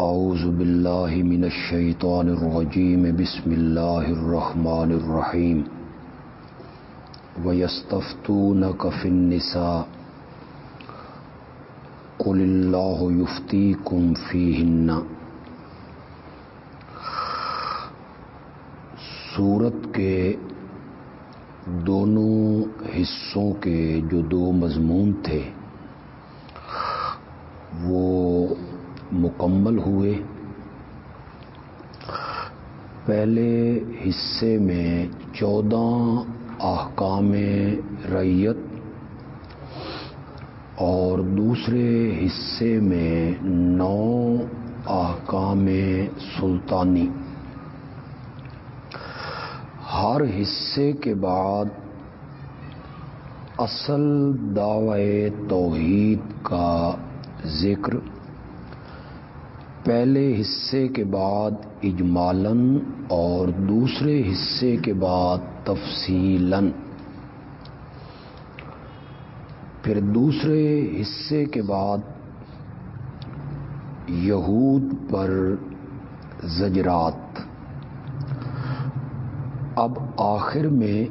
اعوذ باللہ من الشیطان الرجیم بسم اللہ الرحمن الرحیم وَيَسْتَفْتُونَكَ فِي النِّسَاءِ. قُلِ اللَّهُ يُفْتِيكُمْ فِيهِنَّ. سورت کے دونوں حصوں کے جو دو مضمون تھے، وہ مکمل ہوئے۔ پہلے حصے میں چودہ احکام ریت اور دوسرے حصے میں نو احکام سلطانی۔ ہر حصے کے بعد اصل دعوی توحید کا ذکر۔ پہلے حصے کے بعد اجمالن اور دوسرے حصے کے بعد تفصیلاً۔ پھر دوسرے حصے کے بعد یہود پر زجرات۔ اب آخر میں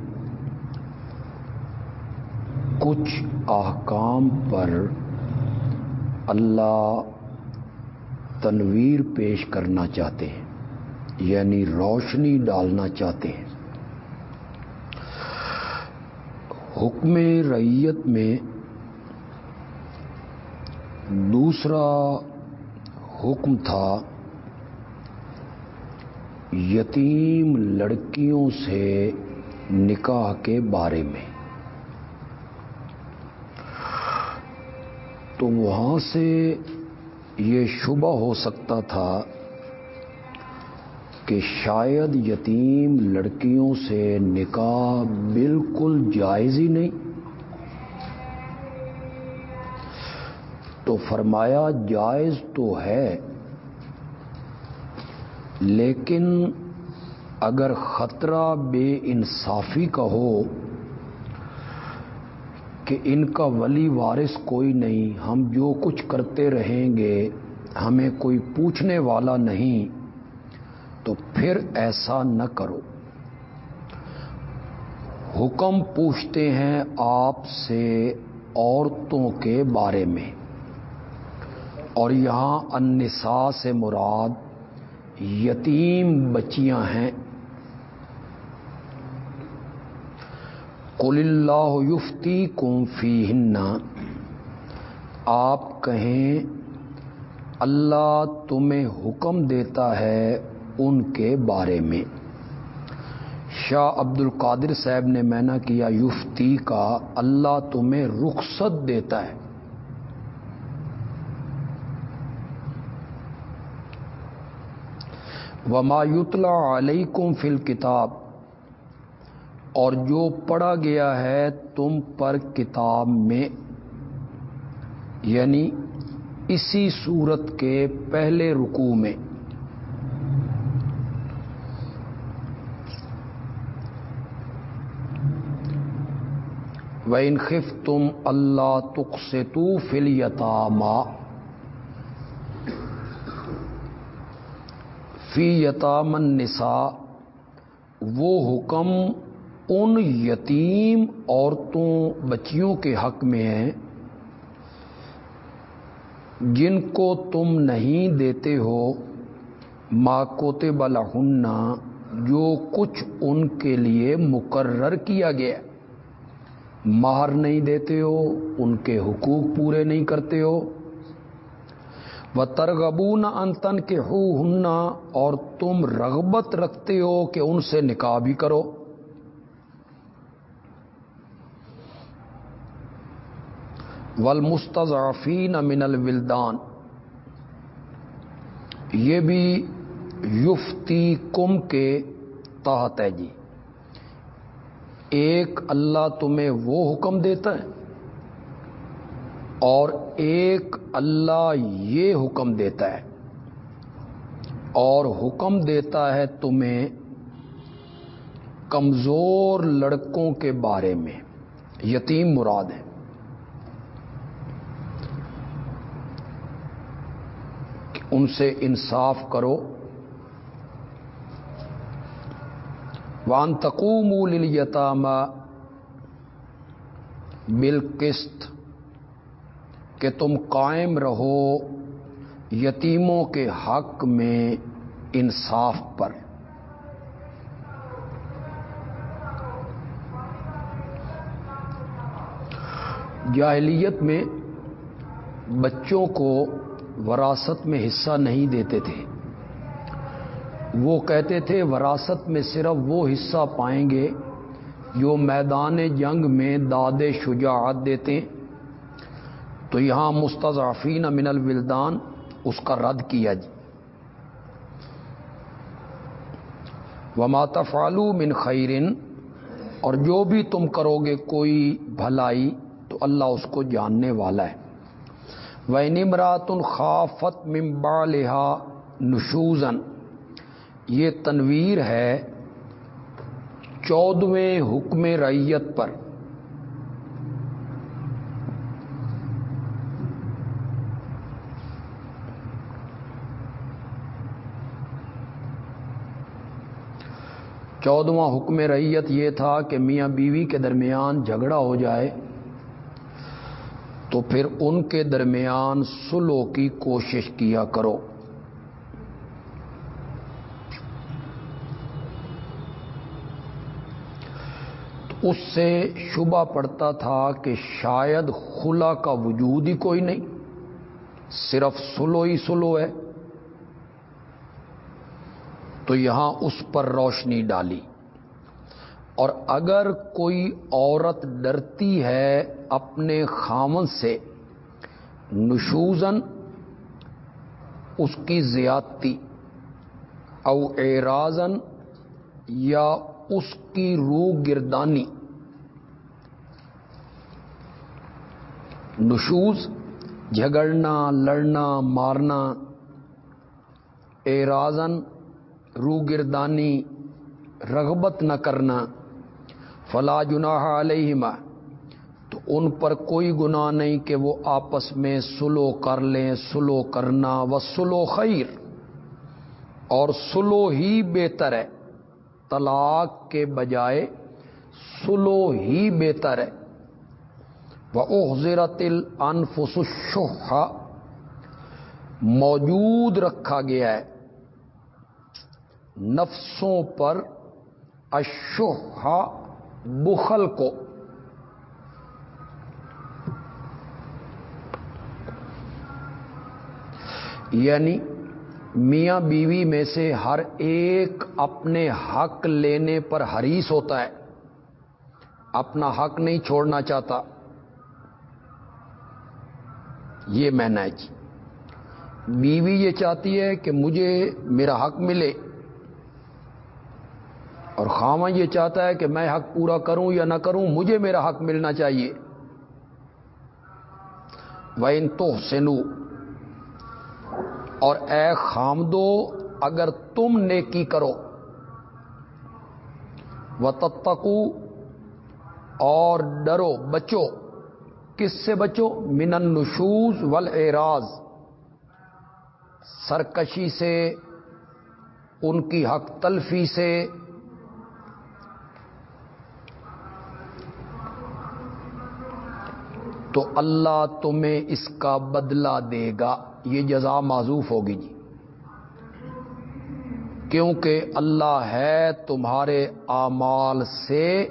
کچھ احکام پر اللہ تنویر پیش کرنا چاہتے ہیں یعنی روشنی ڈالنا چاہتے ہیں۔ حکم ریت میں دوسرا حکم تھا، یتیم لڑکیوں سے نکاح کے بارے میں۔ تو وہاں سے یہ شبہ ہو سکتا تھا کہ شاید یتیم لڑکیوں سے نکاح بالکل جائز ہی نہیں۔ تو فرمایا جائز تو ہے، لیکن اگر خطرہ بے انصافی کا ہو کہ ان کا ولی وارث کوئی نہیں، ہم جو کچھ کرتے رہیں گے، ہمیں کوئی پوچھنے والا نہیں۔ تو پھر ایسا نہ کرو۔ حکم پوچھتے ہیں آپ سے عورتوں کے بارے میں۔ اور یہاں النساء سے مراد یتیم بچیاں ہیں۔ قل اللہ یفتی کم فی آپ کہیں، اللہ تمہیں حکم دیتا ہے ان کے بارے میں۔ شاہ عبد القادر صاحب نے میں کیا، یفتی کا، اللہ تمہیں رخصت دیتا ہے۔ وما یتلا علیکم فل کتاب اور جو پڑھا گیا ہے تم پر کتاب میں۔ یعنی اسی صورت کے پہلے رکوع میں۔ و انخف تم اللہ تخ سے تو فل یتاما فی یتامن نسا وہ حکم ان یتیم عورتوں بچیوں کے حق میں ہے جن کو تم نہیں دیتے ہو ماں کوتے بلا جو کچھ ان کے لیے مقرر کیا گیا۔ مہر نہیں دیتے ہو، ان کے حقوق پورے نہیں کرتے ہو۔ وہ ترغبون انتن کے ہو ہننا اور تم رغبت رکھتے ہو کہ ان سے نکاح بھی کرو۔ والمستضعفین من الولدان۔ یہ بھی یفتی کم کے تحت ہے جی۔ ایک اللہ تمہیں وہ حکم دیتا ہے اور ایک اللہ یہ حکم دیتا ہے۔ اور حکم دیتا ہے تمہیں کمزور لڑکوں کے بارے میں۔ یتیم مراد ہے۔ ان سے انصاف کرو۔ وان تقوم للیتامہ بالقسط، کہ تم قائم رہو یتیموں کے حق میں انصاف پر۔ جاہلیت میں بچوں کو وراثت میں حصہ نہیں دیتے تھے۔ وہ کہتے تھے، وراثت میں صرف وہ حصہ پائیں گے جو میدان جنگ میں داد شجاعت دیتے۔ تو یہاں مستضعفین من الولدان اس کا رد کیا۔ جی وما تفعلو من خیرن اور جو بھی تم کرو گے کوئی بھلائی تو اللہ اس کو جاننے والا ہے۔ وہ نمرات خافت ممبا لہا نشوزن یہ تنویر ہے چودویں حکم ریت پر۔ چودواں حکم ریت یہ تھا کہ میاں بیوی کے درمیان جھگڑا ہو جائے۔ تو پھر ان کے درمیان سلو کی کوشش کیا کرو۔ تو اس سے شبہ پڑتا تھا کہ شاید خلا کا وجود ہی کوئی نہیں، صرف سلو ہی سلو ہے۔ تو یہاں اس پر روشنی ڈالی۔ اور اگر کوئی عورت ڈرتی ہے اپنے خامن سے نشوزن اس کی زیادتی، او اعراضن یا اس کی روح گردانی نشوز، جھگڑنا، لڑنا، مارنا اعراضن رو گردانی رغبت نہ کرنا۔ فلا جناح علیہما، تو ان پر کوئی گناہ نہیں کہ وہ آپس میں سلو کر لیں، سلو کرنا، و سلو خیر، اور سلو ہی بہتر ہے، طلاق کے بجائے سلو ہی بہتر ہے۔ وہ احزرت الفس موجود رکھا گیا ہے نفسوں پر اشوہا بخل کو۔ یعنی میاں بیوی میں سے ہر ایک اپنے حق لینے پر حریص ہوتا ہے۔ اپنا حق نہیں چھوڑنا چاہتا۔ یہ میں جی بیوی یہ چاہتی ہے کہ مجھے میرا حق ملے۔ اور خامہ یہ چاہتا ہے کہ میں حق پورا کروں یا نہ کروں، مجھے میرا حق ملنا چاہیے۔ وہ ان تو سنو اور اے خامدو، اگر تم نیکی کرو و تتکو اور ڈرو، بچو۔ کس سے بچو؟ من نشوز ول سرکشی سے، ان کی حق تلفی سے تو اللہ تمہیں اس کا بدلہ دے گا۔ یہ جزا معذوف ہوگی جی۔ کیونکہ اللہ ہے تمہارے اعمال سے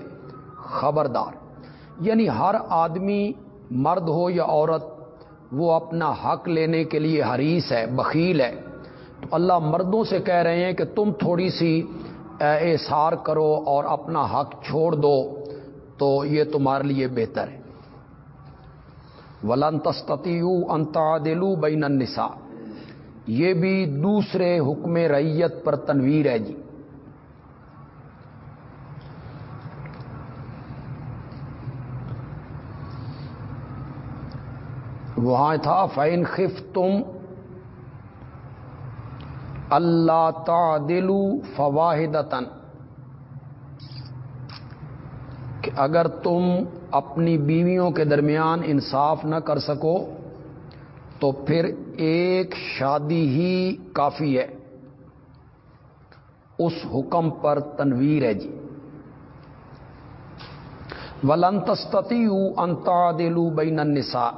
خبردار۔ یعنی ہر آدمی مرد ہو یا عورت، وہ اپنا حق لینے کے لیے حریث ہے، بخیل ہے۔ تو اللہ مردوں سے کہہ رہے ہیں کہ تم تھوڑی سی احسار کرو اور اپنا حق چھوڑ دو، تو یہ تمہارے لیے بہتر ہے۔ ولن تستیو انتادلو بین النساء۔ یہ بھی دوسرے حکم ریت پر تنویر ہے جی۔ وہاں تھا فین خف تم اللہ تعدلو فواہدتن کہ اگر تم اپنی بیویوں کے درمیان انصاف نہ کر سکو، تو پھر ایک شادی ہی کافی ہے۔ اس حکم پر تنویر ہے جی۔ ولنتستی انتا دلو بین النساء۔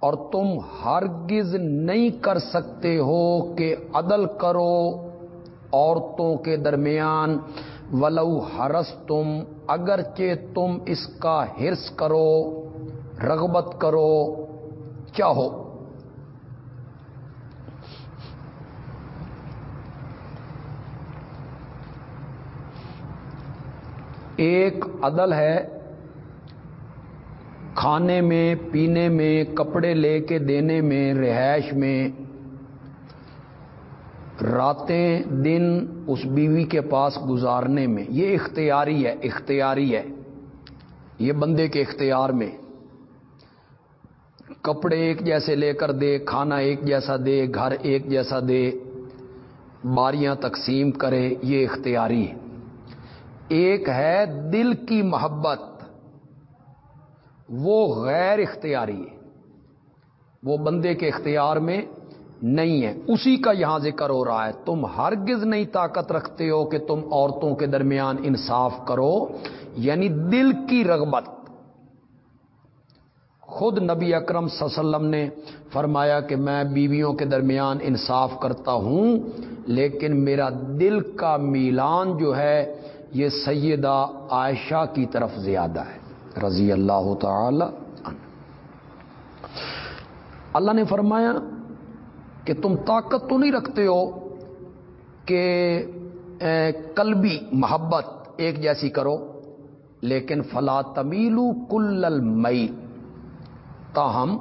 اور تم ہرگز نہیں کر سکتے ہو کہ عدل کرو، عورتوں کے درمیان ولو ہرس تم اگرچہ تم اس کا ہرس کرو، رغبت کرو، چاہو۔ ایک عدل ہے، کھانے میں، پینے میں، کپڑے لے کے دینے میں، رہائش میں۔ راتیں دن اس بیوی کے پاس گزارنے میں، یہ اختیاری ہے اختیاری ہے۔ یہ بندے کے اختیار میں۔ کپڑے ایک جیسے لے کر دے، کھانا ایک جیسا دے، گھر ایک جیسا دے، باریاں تقسیم کرے، یہ اختیاری ہے۔ ایک ہے دل کی محبت۔ وہ غیر اختیاری ہے۔ وہ بندے کے اختیار میں نہیں ہے۔ اسی کا یہاں ذکر ہو رہا ہے۔ تم ہرگز نہیں طاقت رکھتے ہو کہ تم عورتوں کے درمیان انصاف کرو یعنی دل کی رغبت۔ خود نبی اکرم صلی اللہ علیہ وسلم نے فرمایا کہ میں بیویوں کے درمیان انصاف کرتا ہوں، لیکن میرا دل کا میلان جو ہے، یہ سیدہ عائشہ کی طرف زیادہ ہے۔ رضی اللہ تعالی اللہ نے فرمایا کہ تم طاقت تو نہیں رکھتے ہو کہ قلبی محبت ایک جیسی کرو، لیکن فلا تمیلو کل المئی تاہم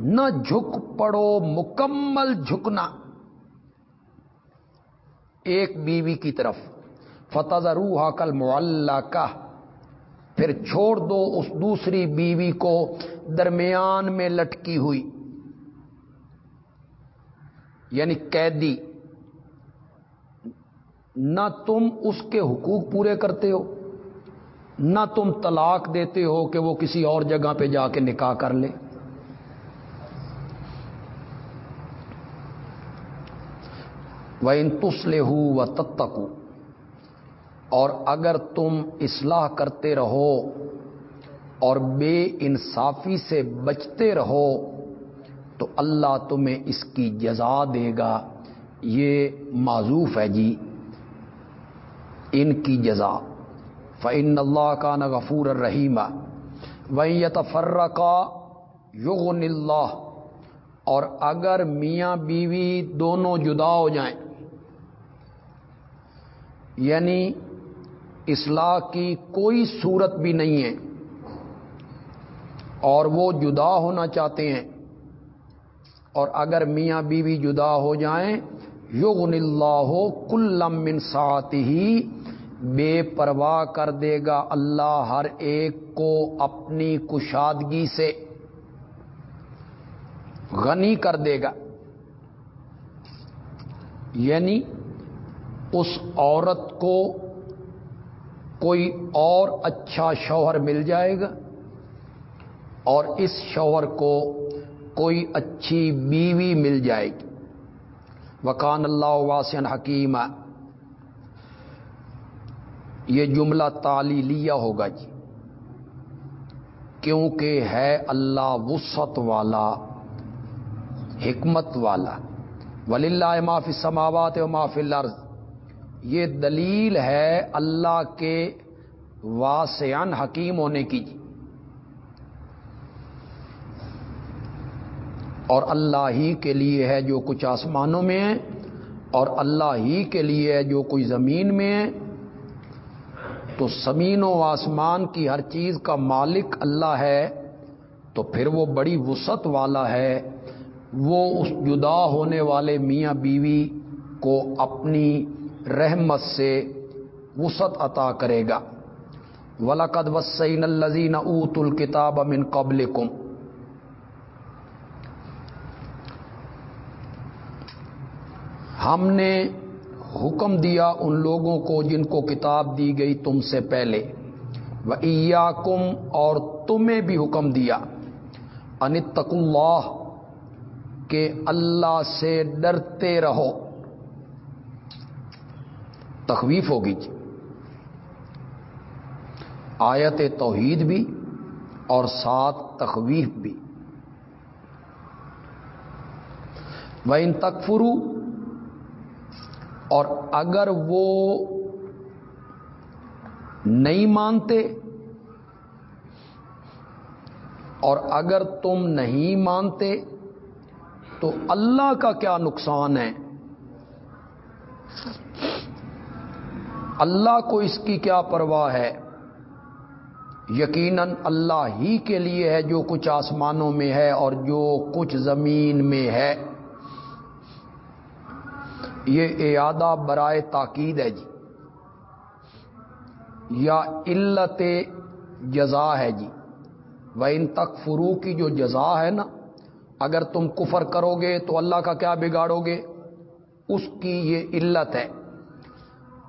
نہ جھک پڑو، مکمل جھکنا۔ ایک بیوی کی طرف فتح روحا کل معلّہ کا پھر چھوڑ دو اس دوسری بیوی کو، درمیان میں لٹکی ہوئی۔ یعنی قیدی، نہ تم اس کے حقوق پورے کرتے ہو، نہ تم طلاق دیتے ہو کہ وہ کسی اور جگہ پہ جا کے نکاح کر لے۔ وہ ان تسلے ہو و تتکو اور اگر تم اصلاح کرتے رہو اور بے انصافی سے بچتے رہو تو اللہ تمہیں اس کی جزا دے گا۔ یہ معذوف ہے جی ان کی جزا۔ فعن اللہ کا نہ غفور الرحیم وہیں یتفر کا یغن اللہ اور اگر میاں بیوی دونوں جدا ہو جائیں یعنی اصلاح کی کوئی صورت بھی نہیں ہے اور وہ جدا ہونا چاہتے ہیں اور اگر میاں بیوی جدا ہو جائیں یغن اللہ کلم من سات ہی بے پرواہ کر دے گا اللہ ہر ایک کو اپنی کشادگی سے۔ غنی کر دے گا۔ یعنی اس عورت کو کوئی اور اچھا شوہر مل جائے گا اور اس شوہر کو کوئی اچھی بیوی مل جائے گی۔ وکان اللہ واسن حکیم یہ جملہ تالی لیا ہوگا جی۔ کیونکہ ہے اللہ وسط والا، حکمت والا۔ ولی اللہ معافی سماوات و معافی الارض یہ دلیل ہے اللہ کے واسعن حکیم ہونے کی جی۔ اور اللہ ہی کے لیے ہے جو کچھ آسمانوں میں ہے، اور اللہ ہی کے لیے ہے جو کوئی زمین میں ہے۔ تو زمین و آسمان کی ہر چیز کا مالک اللہ ہے، تو پھر وہ بڑی وسعت والا ہے۔ وہ اس جدا ہونے والے میاں بیوی کو اپنی رحمت سے وسعت عطا کرے گا۔ ولاقد وسین الزین اوت الکتاب امن قبل کم ہم نے حکم دیا ان لوگوں کو جن کو کتاب دی گئی تم سے پہلے۔ و کم اور تمہیں بھی حکم دیا۔ انتق اللہ کہ اللہ سے ڈرتے رہو۔ تخویف ہوگی جی۔ آیت توحید بھی اور ساتھ تخویف بھی۔ وہ ان تکفرو اور اگر وہ نہیں مانتے اور اگر تم نہیں مانتے تو اللہ کا کیا نقصان ہے؟ اللہ کو اس کی کیا پرواہ ہے؟ یقیناً اللہ ہی کے لیے ہے جو کچھ آسمانوں میں ہے اور جو کچھ زمین میں ہے۔ یہ اعادہ برائے تاکید ہے جی۔ یا علت جزا ہے جی۔ وہ ان تک فرو کی جو جزا ہے نا، اگر تم کفر کرو گے تو اللہ کا کیا بگاڑو گے اس کی یہ علت ہے۔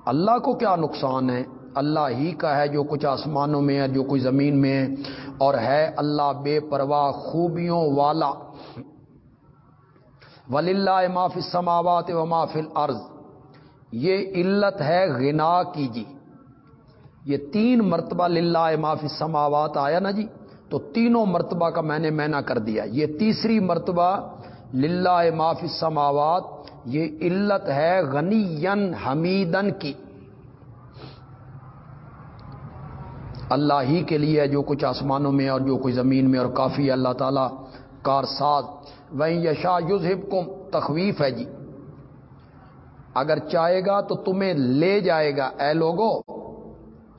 اللہ کو کیا نقصان ہے؟ اللہ ہی کا ہے جو کچھ آسمانوں میں ہے، جو کچھ زمین میں ہے، اور ہے اللہ بے پرواہ خوبیوں والا۔ ولی اللہ معاف سماوات و معافل عرض یہ علت ہے غنا کی جی۔ یہ تین مرتبہ للہ معافی سماوات آیا نا جی؟ تو تینوں مرتبہ کا میں نے مینا کر دیا۔ یہ تیسری مرتبہ للہ معافی سماوات یہ علت ہے غنی حمیدن کی۔ اللہ ہی کے لیے جو کچھ آسمانوں میں اور جو کچھ زمین میں اور کافی اللہ تعالی کار ساز وہیں یشا یوز کم تخویف ہے جی۔ اگر چاہے گا تو تمہیں لے جائے گا، اے لوگو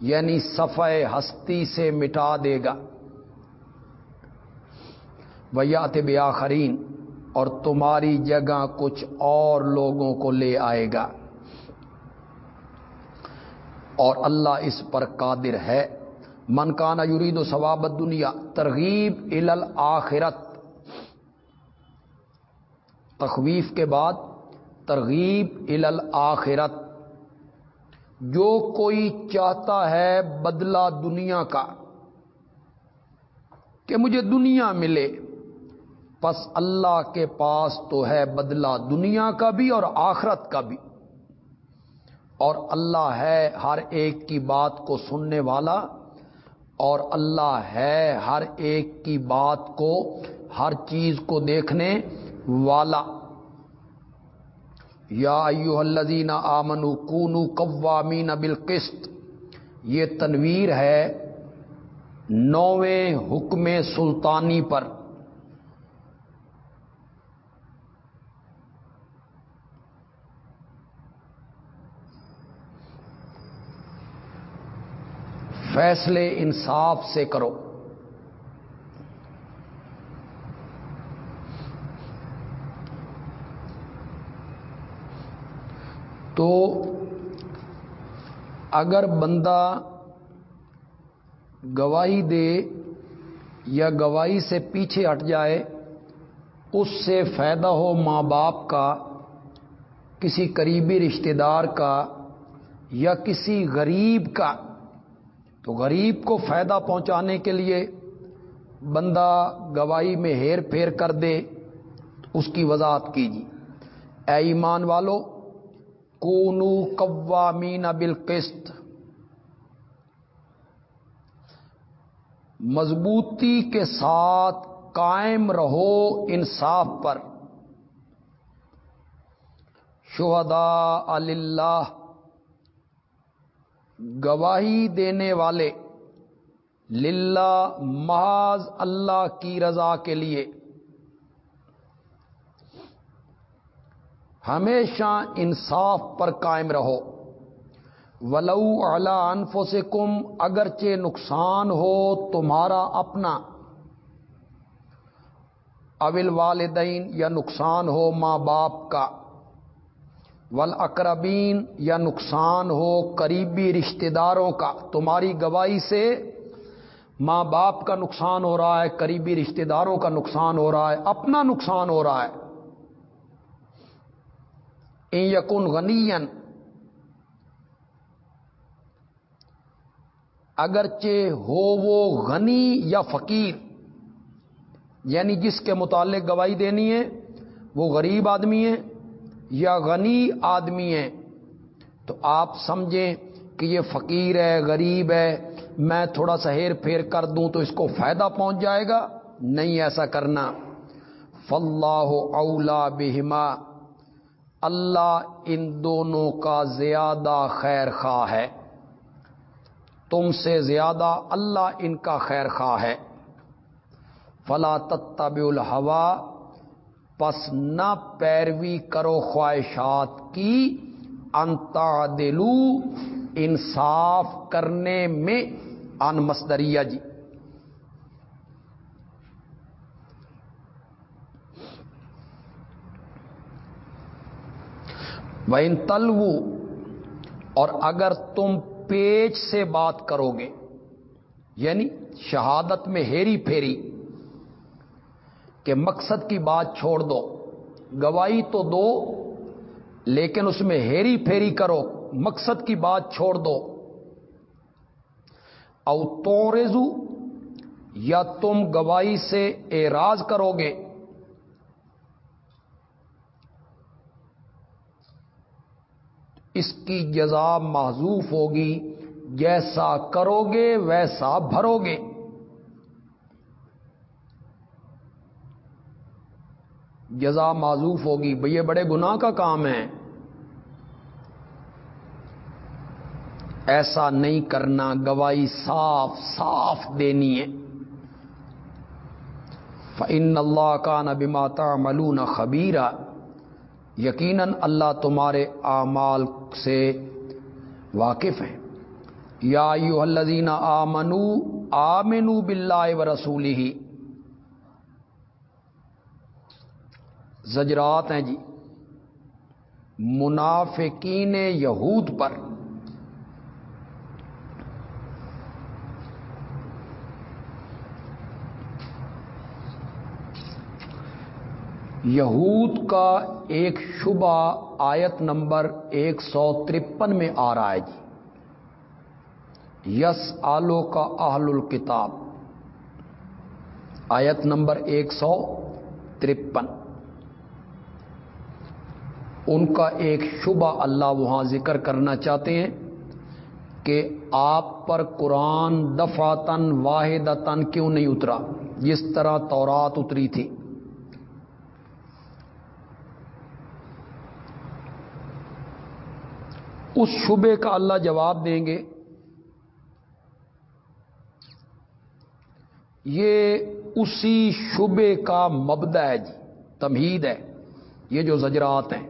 یعنی صفح ہستی سے مٹا دے گا۔ ویات بیاخرین اور تمہاری جگہ کچھ اور لوگوں کو لے آئے گا۔ اور اللہ اس پر قادر ہے۔ من کانا یرید و ثوابت دنیا ترغیب ال آخرت تخویف کے بعد ترغیب ال آخرت۔ جو کوئی چاہتا ہے بدلہ دنیا کا، کہ مجھے دنیا ملے، پس اللہ کے پاس تو ہے بدلہ دنیا کا بھی اور آخرت کا بھی۔ اور اللہ ہے ہر ایک کی بات کو سننے والا، اور اللہ ہے ہر ایک کی بات کو، ہر چیز کو دیکھنے والا۔ یا ایو الذین آمنو کونو قوامین بالقسط۔ یہ تنویر ہے نویں حکم سلطانی پر۔ فیصلے انصاف سے کرو۔ تو اگر بندہ گواہی دے یا گواہی سے پیچھے ہٹ جائے، اس سے فائدہ ہو ماں باپ کا، کسی قریبی رشتہ دار کا یا کسی غریب کا، تو غریب کو فائدہ پہنچانے کے لیے بندہ گواہی میں ہیر پھیر کر دے، اس کی وضاحت کیجیے۔ اے ایمان والو کونو قوامین بالقسط. مضبوطی کے ساتھ قائم رہو انصاف پر. شہدا اللہ گواہی دینے والے للہ محاذ اللہ کی رضا کے لیے. ہمیشہ انصاف پر قائم رہو۔ ولو اعلی انفو سے کم اگرچہ نقصان ہو تمہارا اپنا۔ اول والدین یا نقصان ہو ماں باپ کا۔ ول اقربین یا نقصان ہو قریبی رشتہ داروں کا۔ تمہاری گواہی سے ماں باپ کا نقصان ہو رہا ہے، قریبی رشتہ داروں کا نقصان ہو رہا ہے، اپنا نقصان ہو رہا ہے۔ ان یقن غنی اگرچہ ہو وہ غنی یا فقیر یعنی جس کے متعلق گواہی دینی ہے، وہ غریب آدمی ہیں یا غنی آدمی ہیں تو آپ سمجھیں کہ یہ فقیر ہے، غریب ہے، میں تھوڑا سا ہیر پھیر کر دوں تو اس کو فائدہ پہنچ جائے گا؟ نہیں، ایسا کرنا۔ فلاح اولا بہما اللہ ان دونوں کا زیادہ خیر خواہ ہے۔ تم سے زیادہ اللہ ان کا خیر خواہ ہے۔ فلا تتب الحوا پس نہ پیروی کرو خواہشات کی۔ انتا دلو انصاف کرنے میں، ان مصدریہ جی۔ ان تلو اور اگر تم پیچ سے بات کرو گے یعنی شہادت میں ہیری پھیری، کہ مقصد کی بات چھوڑ دو، گواہی تو دو، لیکن اس میں ہیری پھیری کرو، مقصد کی بات چھوڑ دو۔ او تو یا تم گواہی سے اعراض کرو گے اس کی جزا محضوف ہوگی، جیسا کرو گے ویسا بھرو گے جزا معذوف ہوگی، بھئی یہ بڑے گناہ کا کام ہے۔ ایسا نہیں کرنا، گواہی صاف صاف دینی ہے۔ فن اللہ کا نبی ماتا ملون خبیرہ یقیناً اللہ تمہارے اعمال سے واقف ہے یا یو الزین آمنو آمنو باللہ و رسولی ہی زجرات ہیں جی۔ منافقین یہود پر۔ یہود کا ایک شبہ آیت نمبر ایک سو ترپن میں آ رہا ہے جی۔ یس آلو کا اہل الکتاب۔ آیت نمبر ایک سو ترپن۔ ان کا ایک شبہ اللہ وہاں ذکر کرنا چاہتے ہیں کہ آپ پر قرآن دفاتن واحد کیوں نہیں اترا؟ جس طرح تورات اتری تھی۔ اس شبے کا اللہ جواب دیں گے۔ یہ اسی شبے کا مبدا ہے جی تمہید ہے، یہ جو زجرات ہیں۔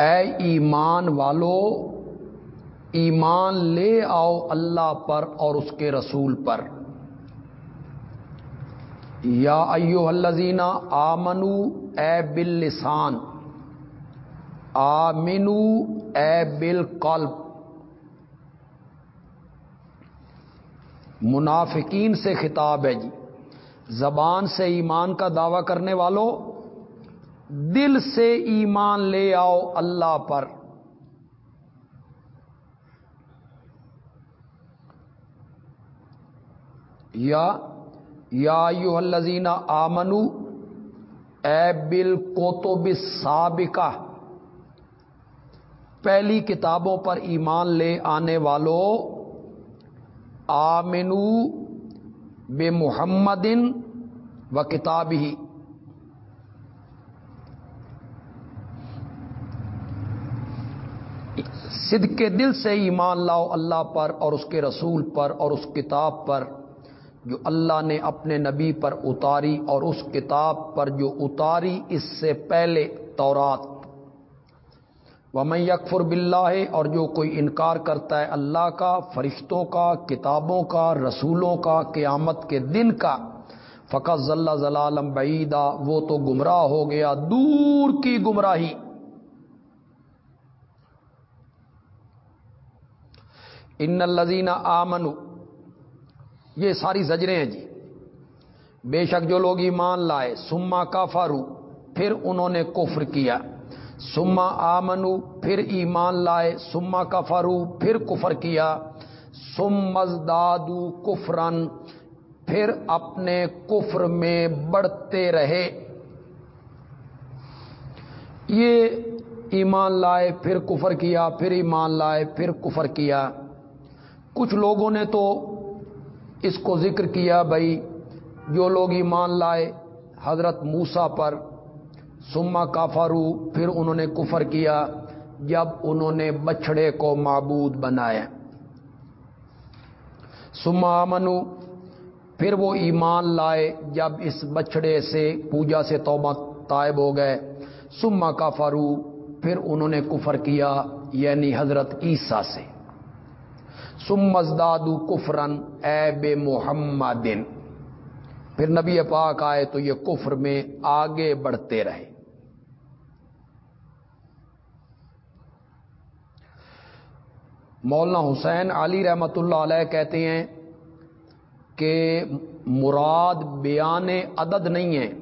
اے ایمان والو، ایمان لے آؤ اللہ پر اور اس کے رسول پر۔ یا ایو الزینہ آمنو، اے بل لسان آمنو، اے بالقلب۔ منافقین سے خطاب ہے جی۔ زبان سے ایمان کا دعوی کرنے والوں دل سے ایمان لے آؤ اللہ پر۔ یا یا یو الزین آمنو، اے بل کو تو سابقہ پہلی کتابوں پر ایمان لے آنے والوں آمنو بے محمدن و کتاب ہی صد کے دل سے ایمان لاؤ اللہ پر اور اس کے رسول پر اور اس کتاب پر جو اللہ نے اپنے نبی پر اتاری اور اس کتاب پر جو اتاری اس سے پہلے تورات۔ وہ یکفر بلّہ اور جو کوئی انکار کرتا ہے اللہ کا، فرشتوں کا، کتابوں کا، رسولوں کا، قیامت کے دن کا فقط ضلع ضلالم بعیدہ وہ تو گمراہ ہو گیا، دور کی گمراہی۔ ان الزین آمن یہ ساری زجریں ہیں جی۔ بے شک جو لوگ ایمان لائے سما کا فارو پھر انہوں نے کفر کیا۔ سما آمنو پھر ایمان لائے سما کفرو پھر کفر کیا۔ سم مزدادو کفرن پھر اپنے کفر میں بڑھتے رہے۔ یہ ایمان لائے، پھر کفر کیا، پھر ایمان لائے، پھر کفر کیا۔ کچھ لوگوں نے تو اس کو ذکر کیا بھائی، جو لوگ ایمان لائے، حضرت موسا پر سما کافارو پھر انہوں نے کفر کیا، جب انہوں نے بچڑے کو معبود بنایا۔ سما منو پھر وہ ایمان لائے جب اس بچڑے سے، پوجا سے توبہ طائب ہو گئے۔ سما کافارو پھر انہوں نے کفر کیا یعنی حضرت عیسیٰ سے۔ سم مزدادو کفرن اے بے محمد پھر نبی پاک آئے تو یہ کفر میں آگے بڑھتے رہے۔ مولانا حسین علی رحمت اللہ علیہ کہتے ہیں کہ مراد بیان عدد نہیں ہے۔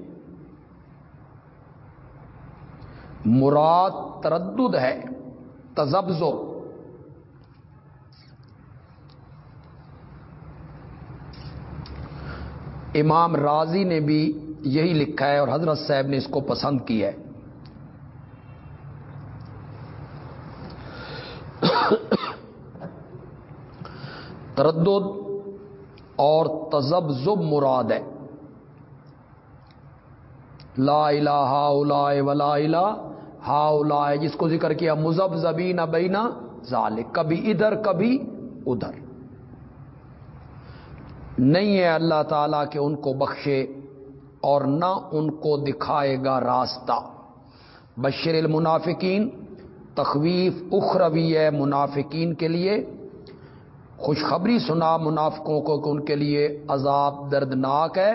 مراد تردد ہے تزبزو امام راضی نے بھی یہی لکھا ہے اور حضرت صاحب نے اس کو پسند کیا ہے۔ تردد اور تزب مراد ہے۔ لا الہ ہا ولا الہ ہا جس کو ذکر کیا مزب زبین بینا ظالک کبھی ادھر کبھی ادھر۔ نہیں ہے اللہ تعالیٰ کہ ان کو بخشے اور نہ ان کو دکھائے گا راستہ۔ بشر المنافقین، تخویف اخروی ہے منافقین کے لیے۔ خوشخبری سنا منافقوں کو کہ ان کے لیے عذاب دردناک ہے۔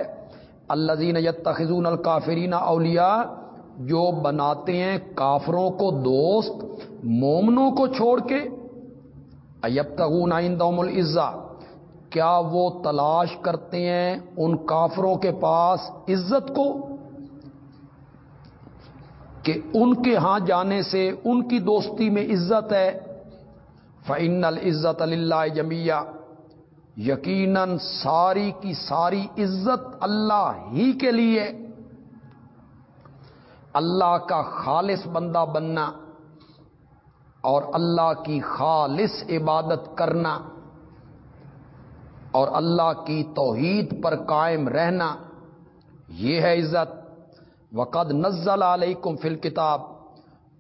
اللہ زین یتخذون الکافرین اولیاء، جو بناتے ہیں کافروں کو دوست، مومنوں کو چھوڑ کے۔ ایب تغون آئندہ العزا کیا وہ تلاش کرتے ہیں ان کافروں کے پاس عزت کو؟ کہ ان کے ہاں جانے سے ان کی دوستی میں عزت ہے۔ فعن العزت اللہ جمیہ یقیناً ساری کی ساری عزت اللہ ہی کے لیے۔ اللہ کا خالص بندہ بننا اور اللہ کی خالص عبادت کرنا۔ اور اللہ کی توحید پر قائم رہنا، یہ ہے عزت۔ وقد نزل علیکم فل کتاب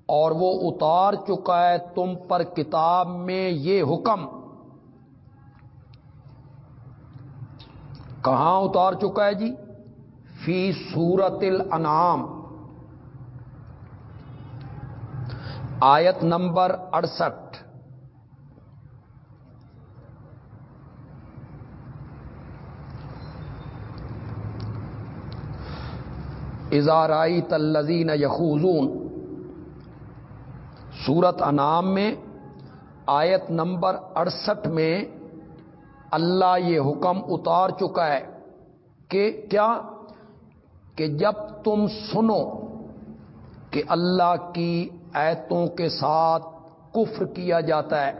اور وہ اتار چکا ہے تم پر کتاب میں یہ حکم۔ کہاں اتار چکا ہے جی؟ فی سورت الانعام۔ آیت نمبر اڑسٹھ۔ ازارائی تلزین یخوزون سورت انعام میں، آیت نمبر اڑسٹھ میں اللہ یہ حکم اتار چکا ہے کہ کیا؟ کہ جب تم سنو کہ اللہ کی ایتوں کے ساتھ کفر کیا جاتا ہے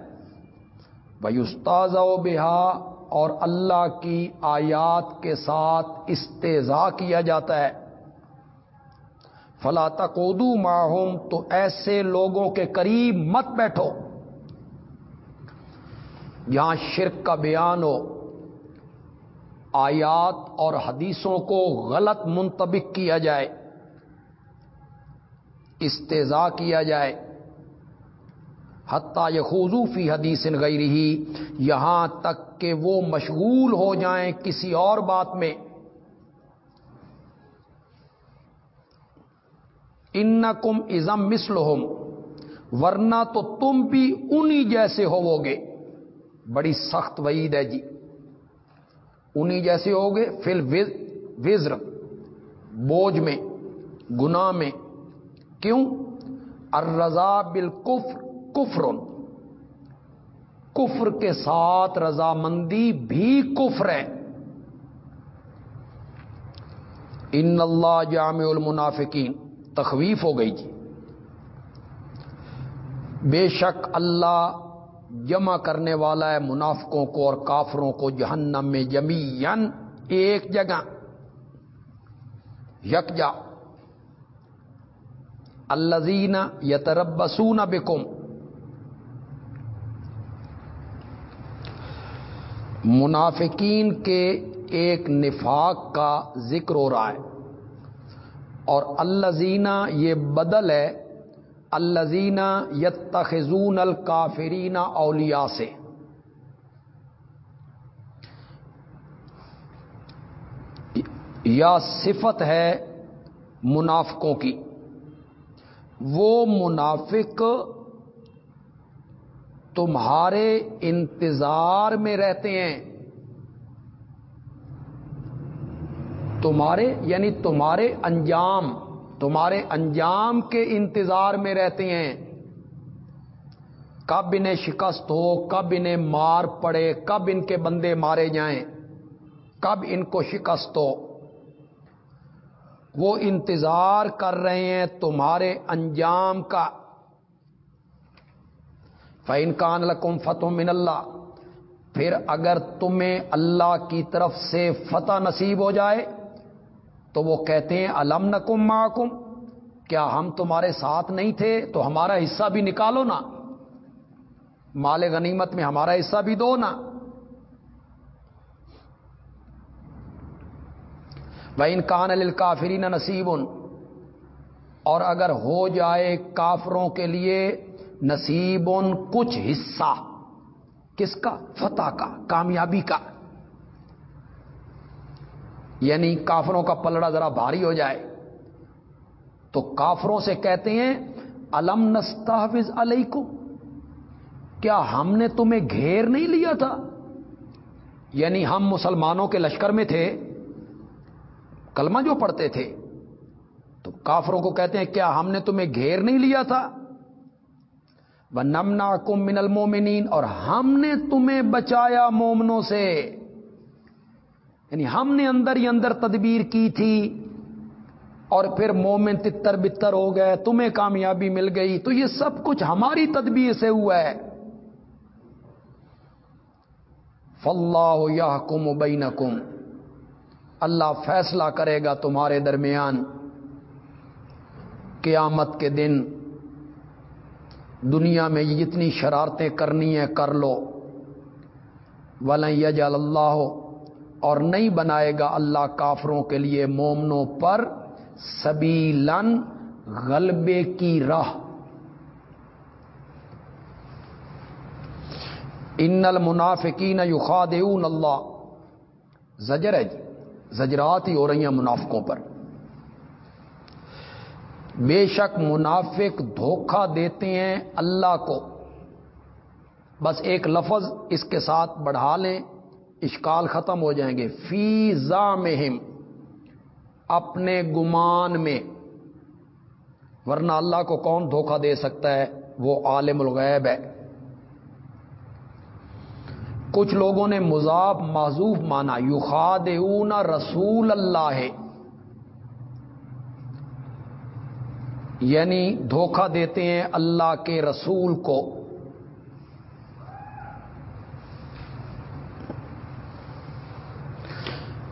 بھائی استاذ و بہا اور اللہ کی آیات کے ساتھ استضاء کیا جاتا ہے۔ فلا تقودو ماہوم تو ایسے لوگوں کے قریب مت بیٹھو۔ یہاں شرک کا بیان ہو۔ آیات اور حدیثوں کو غلط منتبک کیا جائے، استضاء کیا جائے۔ حتیٰ یہ فی حدیث غیر ہی یہاں تک کہ وہ مشغول ہو جائیں کسی اور بات میں۔ ان کم ازم مسل ورنہ تو تم بھی انہی جیسے ہوو گے بڑی سخت وعید ہے جی۔ انہی جیسے ہوگے فل وزر، بوجھ میں گنا میں۔ کیوں؟ ارضا بل کفر کفر کفر کے ساتھ رضامندی بھی کفر ہے۔ ان اللہ جامع المنافقین۔ تخویف ہو گئی جی بے شک اللہ جمع کرنے والا ہے منافقوں کو اور کافروں کو جہنم میں جمی ایک جگہ۔ یکجا۔ الزین یتربسون بکم۔ منافقین کے ایک نفاق کا ذکر ہو رہا ہے۔ اور الزینہ یہ بدل ہے الزینہ یتخذون الکافرین اولیاء سے۔ یا صفت ہے منافقوں کی۔ وہ منافق تمہارے انتظار میں رہتے ہیں۔ تمہارے یعنی تمہارے انجام تمہارے انجام کے انتظار میں رہتے ہیں۔ کب انہیں شکست ہو، کب انہیں مار پڑے، کب ان کے بندے مارے جائیں، کب ان کو شکست ہو۔ وہ انتظار کر رہے ہیں تمہارے انجام کا۔ فین کان لکم فتح من اللہ، پھر اگر تمہیں اللہ کی طرف سے فتح نصیب ہو جائے تو وہ کہتے ہیں، الم نکم محکم کیا ہم تمہارے ساتھ نہیں تھے؟ تو ہمارا حصہ بھی نکالو نا۔ مال غنیمت میں ہمارا حصہ بھی دو نا۔ ان کان الکافری نصیب۔ اور اگر ہو جائے کافروں کے لیے نصیب کچھ حصہ، کس کا؟ فتح کا، کامیابی کا۔ یعنی کافروں کا پلڑا ذرا بھاری ہو جائے۔ تو کافروں سے کہتے ہیں، الم نستحفظ علیکم کیا ہم نے تمہیں گھیر نہیں لیا تھا؟ یعنی ہم مسلمانوں کے لشکر میں تھے، کلمہ جو پڑھتے تھے۔ تو کافروں کو کہتے ہیں، کیا ہم نے تمہیں گھیر نہیں لیا تھا؟ وہ نمنا کم من المومنین اور ہم نے تمہیں بچایا مومنوں سے۔ یعنی ہم نے اندر ہی اندر تدبیر کی تھی اور پھر مومن تتر بتر ہو گئے، تمہیں کامیابی مل گئی، تو یہ سب کچھ ہماری تدبیر سے ہوا ہے۔ فلاح یا کم بینکم، اللہ فیصلہ کرے گا تمہارے درمیان۔ قیامت کے دن دنیا میں جتنی شرارتیں کرنی ہیں، کر لو۔ ولن یجل اللہ اور نہیں بنائے گا اللہ کافروں کے لیے مومنوں پر سبیلن غلبے کی راہ۔ ان المنافقین یخادعون اللہ۔ زجر ہے جی زجرات ہی ہو رہی ہیں منافقوں پر۔ بے شک منافق دھوکہ دیتے ہیں اللہ کو۔ بس ایک لفظ اس کے ساتھ بڑھا لیں۔ اشکال ختم ہو جائیں گے۔ فی مہم اپنے گمان میں۔ ورنہ اللہ کو کون دھوکہ دے سکتا ہے؟ وہ عالم الغیب ہے۔ کچھ لوگوں نے مذاب معذوف مانا۔ یوخاد رسول اللہ۔ ہے یعنی دھوکہ دیتے ہیں اللہ کے رسول کو۔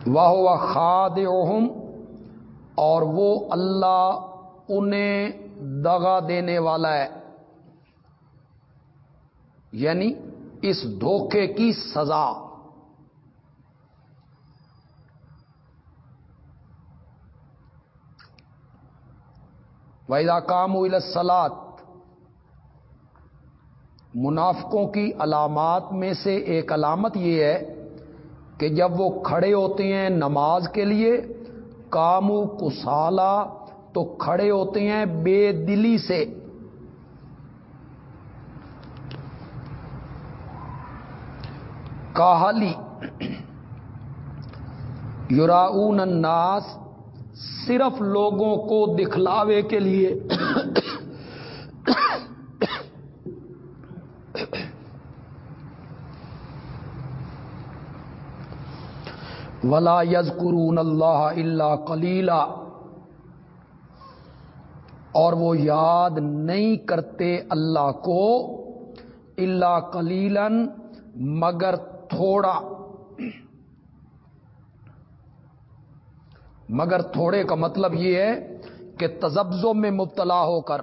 وہ خاد اور وہ اللہ انہیں دگا دینے والا ہے۔ یعنی اس دھوکے کی سزا۔ ویدا کام سلاد منافقوں کی علامات میں سے ایک علامت یہ ہے کہ جب وہ کھڑے ہوتے ہیں نماز کے لیے، کامو کسالا، تو کھڑے ہوتے ہیں بے دلی سے۔ کاہلی یوراون الناس صرف لوگوں کو دکھلاوے کے لیے۔ ولا یز قرون اللہ اللہ کلیلہ اور وہ یاد نہیں کرتے اللہ کو اللہ کلیلن مگر تھوڑا۔ مگر تھوڑے کا مطلب یہ ہے کہ تجبزوں میں مبتلا ہو کر۔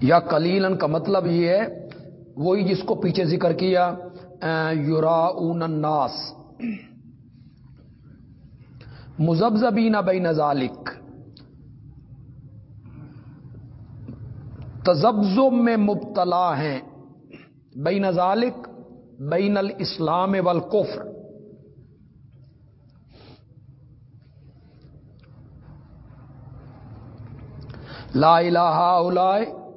یا کلیلن کا مطلب یہ ہے، وہی جس کو پیچھے ذکر کیا یورا الناس۔ مزبزبین بین ذالک۔ تزبزب میں مبتلا ہیں۔ بین ذالک، بین الاسلام والکفر۔ لا الہ اولائے۔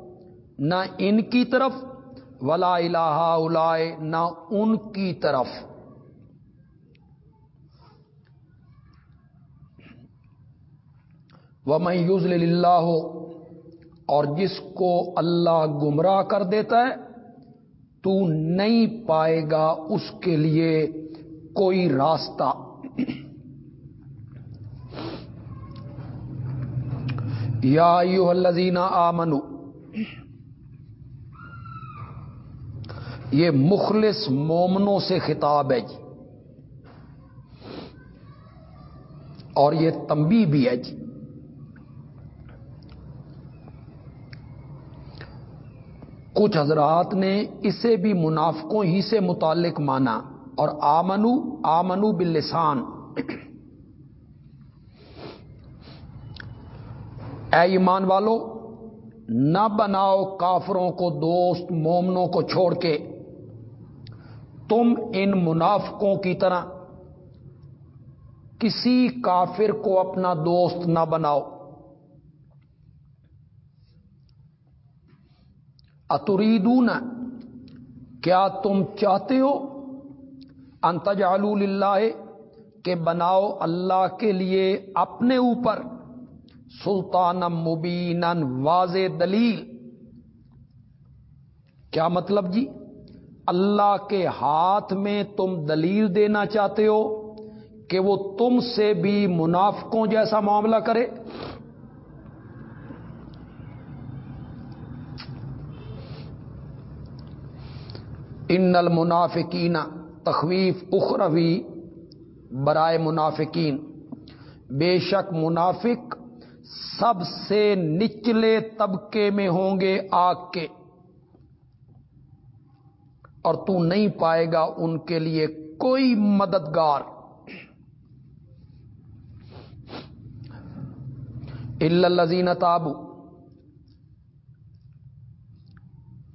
نہ ان کی طرف، ولا الہ اولائے، نہ ان کی طرف۔ وہ میں یوز اللہ ہو اور جس کو اللہ گمراہ کر دیتا ہے، تو نہیں پائے گا اس کے لیے کوئی راستہ۔ یا یو الزین آمنو یہ مخلص مومنوں سے خطاب ہے جی۔ اور یہ تمبی بھی ہے جی۔ کچھ حضرات نے اسے بھی منافقوں ہی سے متعلق مانا۔ اور آمنو آمنو باللسان۔ اے ایمان والو، نہ بناؤ کافروں کو دوست مومنوں کو چھوڑ کے۔ تم ان منافقوں کی طرح کسی کافر کو اپنا دوست نہ بناؤ۔ اتریدون، کیا تم چاہتے ہو انتجال اللہ کہ بناؤ اللہ کے لیے اپنے اوپر سلطان مبین واضح دلیل؟ کیا مطلب جی؟ اللہ کے ہاتھ میں تم دلیل دینا چاہتے ہو کہ وہ تم سے بھی منافقوں جیسا معاملہ کرے؟ ان المنافقین تخویف اخروی برائے منافقین۔ بے شک منافق سب سے نچلے طبقے میں ہوں گے آگ کے۔ اور تو نہیں پائے گا ان کے لیے کوئی مددگار۔ الزین تابو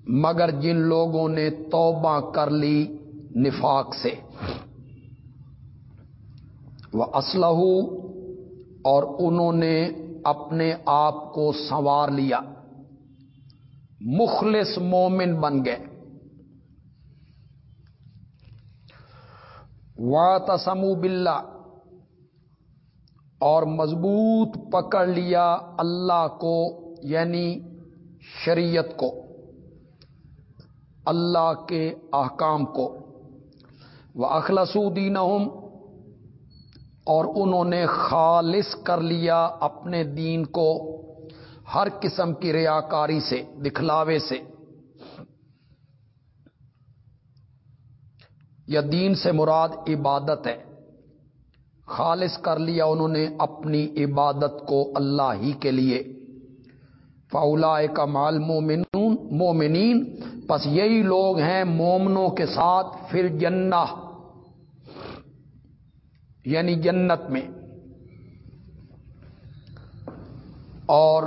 مگر جن لوگوں نے توبہ کر لی نفاق سے۔ وہ اسلح اور انہوں نے اپنے آپ کو سنوار لیا۔ مخلص مومن بن گئے۔ وا تسمو بلا اور مضبوط پکڑ لیا اللہ کو یعنی شریعت کو، اللہ کے احکام کو۔ وہ اخلاسودین اور انہوں نے خالص کر لیا اپنے دین کو ہر قسم کی ریاکاری سے، دکھلاوے سے۔ یا دین سے مراد عبادت ہے۔ خالص کر لیا انہوں نے اپنی عبادت کو اللہ ہی کے لیے۔ فاؤلا کا مال مومنون مومنین بس یہی لوگ ہیں مومنوں کے ساتھ پھر جنہ یعنی جنت میں۔ اور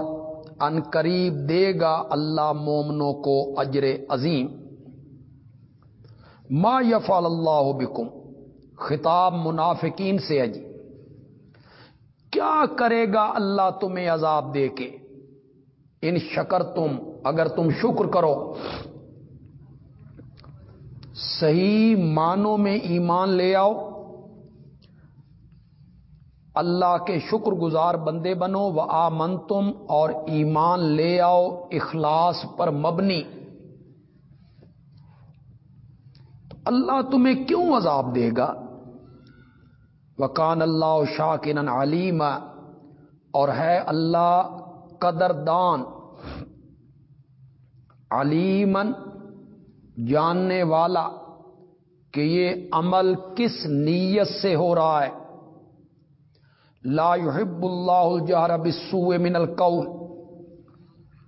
ان قریب دے گا اللہ مومنوں کو اجر عظیم۔ ما یفال اللہ بکم خطاب منافقین سے اجی کیا کرے گا اللہ تمہیں عذاب دے کے؟ ان شکر تم، اگر تم شکر کرو۔ صحیح معنوں میں ایمان لے آؤ۔ اللہ کے شکر گزار بندے بنو و آمن تم اور ایمان لے آؤ۔ اخلاص پر مبنی۔ اللہ تمہیں کیوں عذاب دے گا؟ وکان اللہ شاکن علیم، اور ہے اللہ قدردان۔ علیمن جاننے والا کہ یہ عمل کس نیت سے ہو رہا ہے۔ لا يحب اللہ الجہر بالسوء من القول۔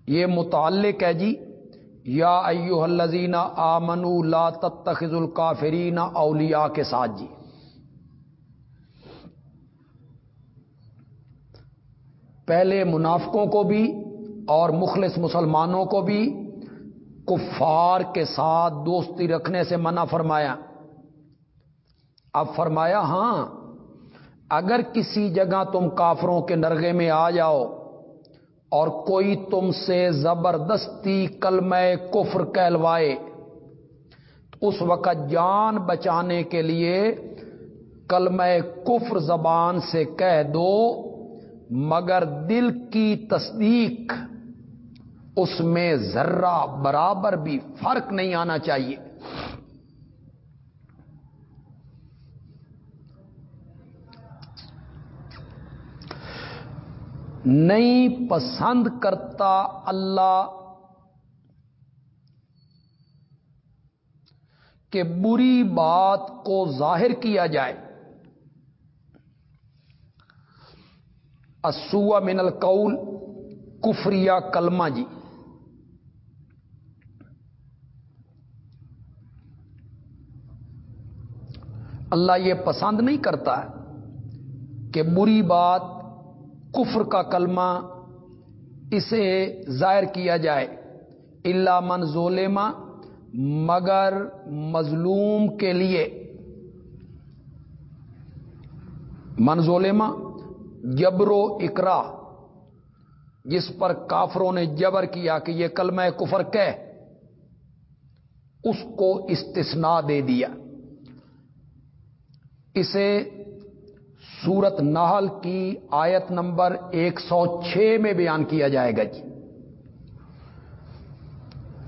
یہ متعلق ہے جی۔ یا ایوہ الذین آمنوا لا تتخذوا الکافرین اولیاء کے ساتھ جی۔ پہلے منافقوں کو بھی اور مخلص مسلمانوں کو بھی کفار کے ساتھ دوستی رکھنے سے منع فرمایا۔ اب فرمایا ہاں اگر کسی جگہ تم کافروں کے نرغے میں آ جاؤ اور کوئی تم سے زبردستی کلمہ کفر کہلوائے۔ اس وقت جان بچانے کے لیے کلمہ کفر زبان سے کہہ دو، مگر دل کی تصدیق، اس میں ذرہ برابر بھی فرق نہیں آنا چاہیے۔ نہیں پسند کرتا اللہ کہ بری بات کو ظاہر کیا جائے۔ اسوا من القول کفریا کلمہ جی۔ اللہ یہ پسند نہیں کرتا کہ بری بات کفر کا کلمہ اسے ظاہر کیا جائے۔ اللہ من ظولما مگر مظلوم کے لیے۔ من ظولما جبر و اکرا۔ جس پر کافروں نے جبر کیا کہ یہ کلمہ کفر کہہ، اس کو استثناء دے دیا۔ اسے سورت نحل کی آیت نمبر ایک سو چھ میں بیان کیا جائے گا جی۔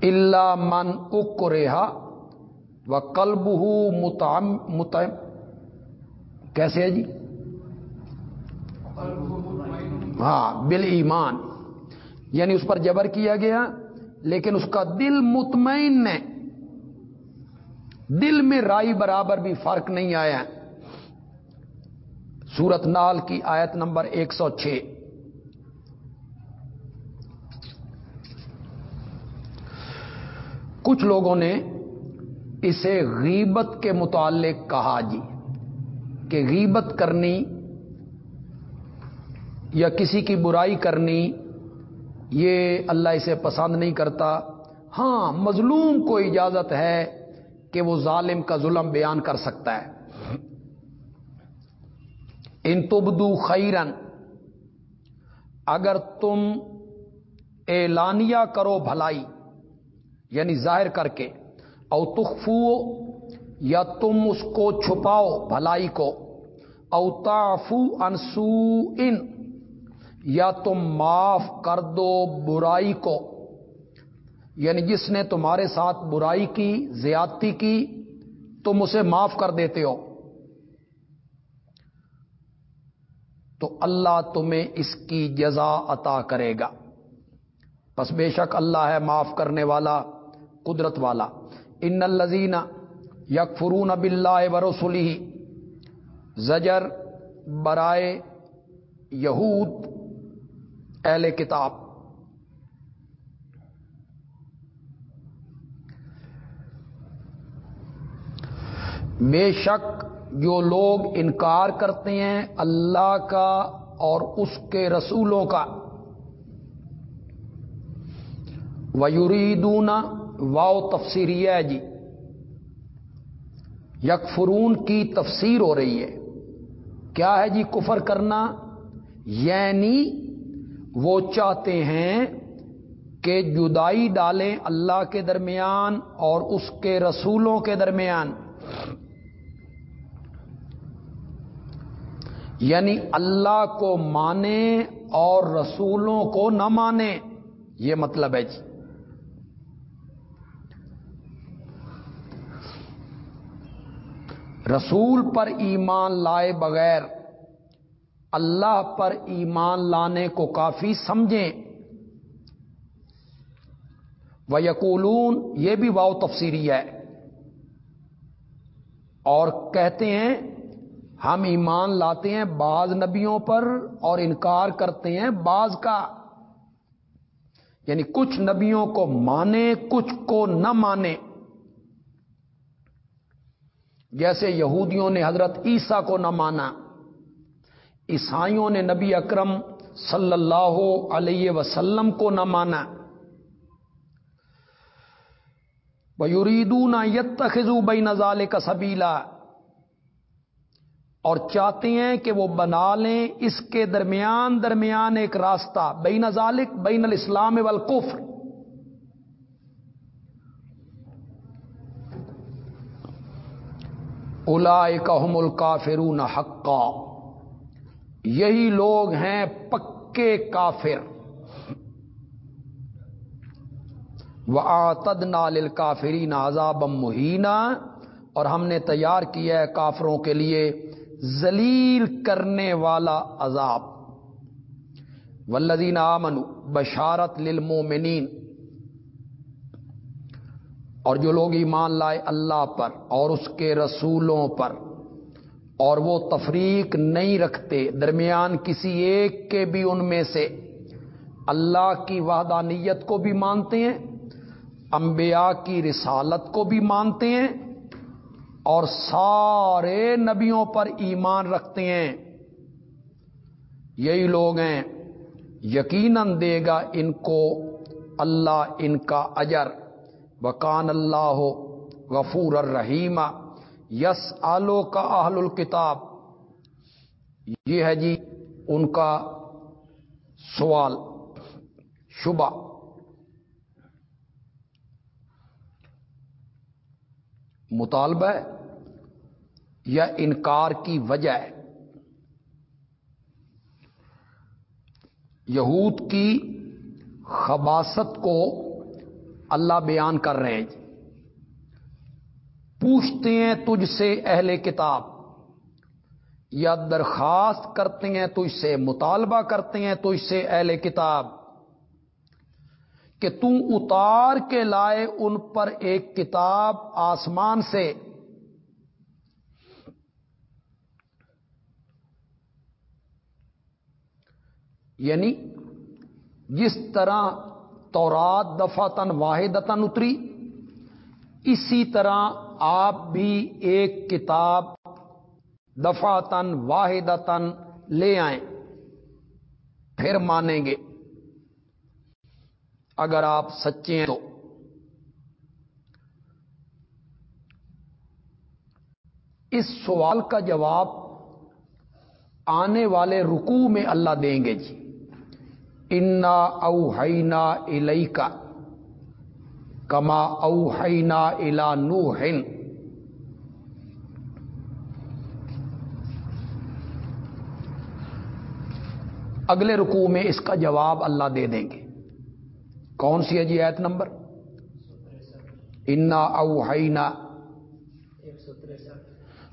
اللہ من اک ریہا و کلب متعم کیسے ہے جی؟ ہاں بل ایمان یعنی اس پر جبر کیا گیا، لیکن اس کا دل مطمئن ہے۔ دل میں رائی برابر بھی فرق نہیں آیا۔ سورت نال کی آیت نمبر ایک سو چھ۔ کچھ لوگوں نے اسے غیبت کے متعلق کہا جی کہ غیبت کرنی یا کسی کی برائی کرنی، یہ اللہ اسے پسند نہیں کرتا۔ ہاں مظلوم کو اجازت ہے کہ وہ ظالم کا ظلم بیان کر سکتا ہے۔ ان تبدو خیرن اگر تم اعلانیہ کرو بھلائی یعنی ظاہر کر کے، او تخفو یا تم اس کو چھپاؤ بھلائی کو، او تعفو انسو ان یا تم معاف کر دو برائی کو یعنی جس نے تمہارے ساتھ برائی کی، زیادتی کی، تم اسے معاف کر دیتے ہو۔ تو اللہ تمہیں اس کی جزا عطا کرے گا۔ بس بے شک اللہ ہے معاف کرنے والا، قدرت والا۔ ان الزین یک فرون اب اللہ برسلی زجر برائے یہود، اہل کتاب۔ بے شک جو لوگ انکار کرتے ہیں اللہ کا اور اس کے رسولوں کا۔ ویوریدون واؤ تفسیری ہے جی۔ یکفرون کی تفسیر ہو رہی ہے۔ کیا ہے جی کفر کرنا؟ یعنی وہ چاہتے ہیں کہ جدائی ڈالیں اللہ کے درمیان اور اس کے رسولوں کے درمیان۔ یعنی اللہ کو مانے اور رسولوں کو نہ مانے، یہ مطلب ہے جی۔ رسول پر ایمان لائے بغیر، اللہ پر ایمان لانے کو کافی سمجھیں۔ وہ یقولون یہ بھی واؤ تفسیری ہے۔ اور کہتے ہیں ہم ایمان لاتے ہیں بعض نبیوں پر اور انکار کرتے ہیں بعض کا۔ یعنی کچھ نبیوں کو مانے، کچھ کو نہ مانے۔ جیسے یہودیوں نے حضرت عیسیٰ کو نہ مانا، عیسائیوں نے نبی اکرم صلی اللہ علیہ وسلم کو نہ مانا۔ بریدو نہ یت خزو بئی نظال کا سبیلا اور چاہتے ہیں کہ وہ بنا لیں اس کے درمیان درمیان ایک راستہ، بین ذالک، بین الاسلام والکفر۔ الا کام الکافرون حقا۔ یہی لوگ ہیں پکے کافر۔ وہ آتد نال کافری عذاب مہینہ اور ہم نے تیار کیا ہے کافروں کے لیے۔ ذلیل کرنے والا عذاب۔ ولدین آمن بشارت للمومنین اور جو لوگ ایمان لائے اللہ پر اور اس کے رسولوں پر اور وہ تفریق نہیں رکھتے درمیان کسی ایک کے بھی ان میں سے اللہ کی وحدانیت کو بھی مانتے ہیں، انبیاء کی رسالت کو بھی مانتے ہیں اور سارے نبیوں پر ایمان رکھتے ہیں۔ یہی لوگ ہیں۔ یقیناً دے گا ان کو اللہ ان کا اجر۔ وکان اللہ غفور الرحیم۔ یس آلو کا اہل الکتاب۔ یہ ہے جی ان کا سوال، شبہ۔ مطالبہ یا انکار کی وجہ ہے؟ یہود کی خباست کو اللہ بیان کر رہے ہیں۔ پوچھتے ہیں تجھ سے اہل کتاب، یا درخواست کرتے ہیں تجھ سے، مطالبہ کرتے ہیں تجھ سے اہل کتاب۔ کہ تم اتار کے لائے ان پر ایک کتاب آسمان سے۔ یعنی جس طرح تورات دفاتن واحدتن اتری، اسی طرح آپ بھی ایک کتاب دفاتن واحدتن لے آئیں، پھر مانیں گے۔ اگر آپ سچے ہیں تو۔ اس سوال کا جواب آنے والے رکوع میں اللہ دیں گے جی۔ انا اوہینا الئی کا کما اوہینا الا نو اگلے رکوع میں اس کا جواب اللہ دے دیں گے۔ کون سی ہے جی آیت نمبر؟ انا اوہینا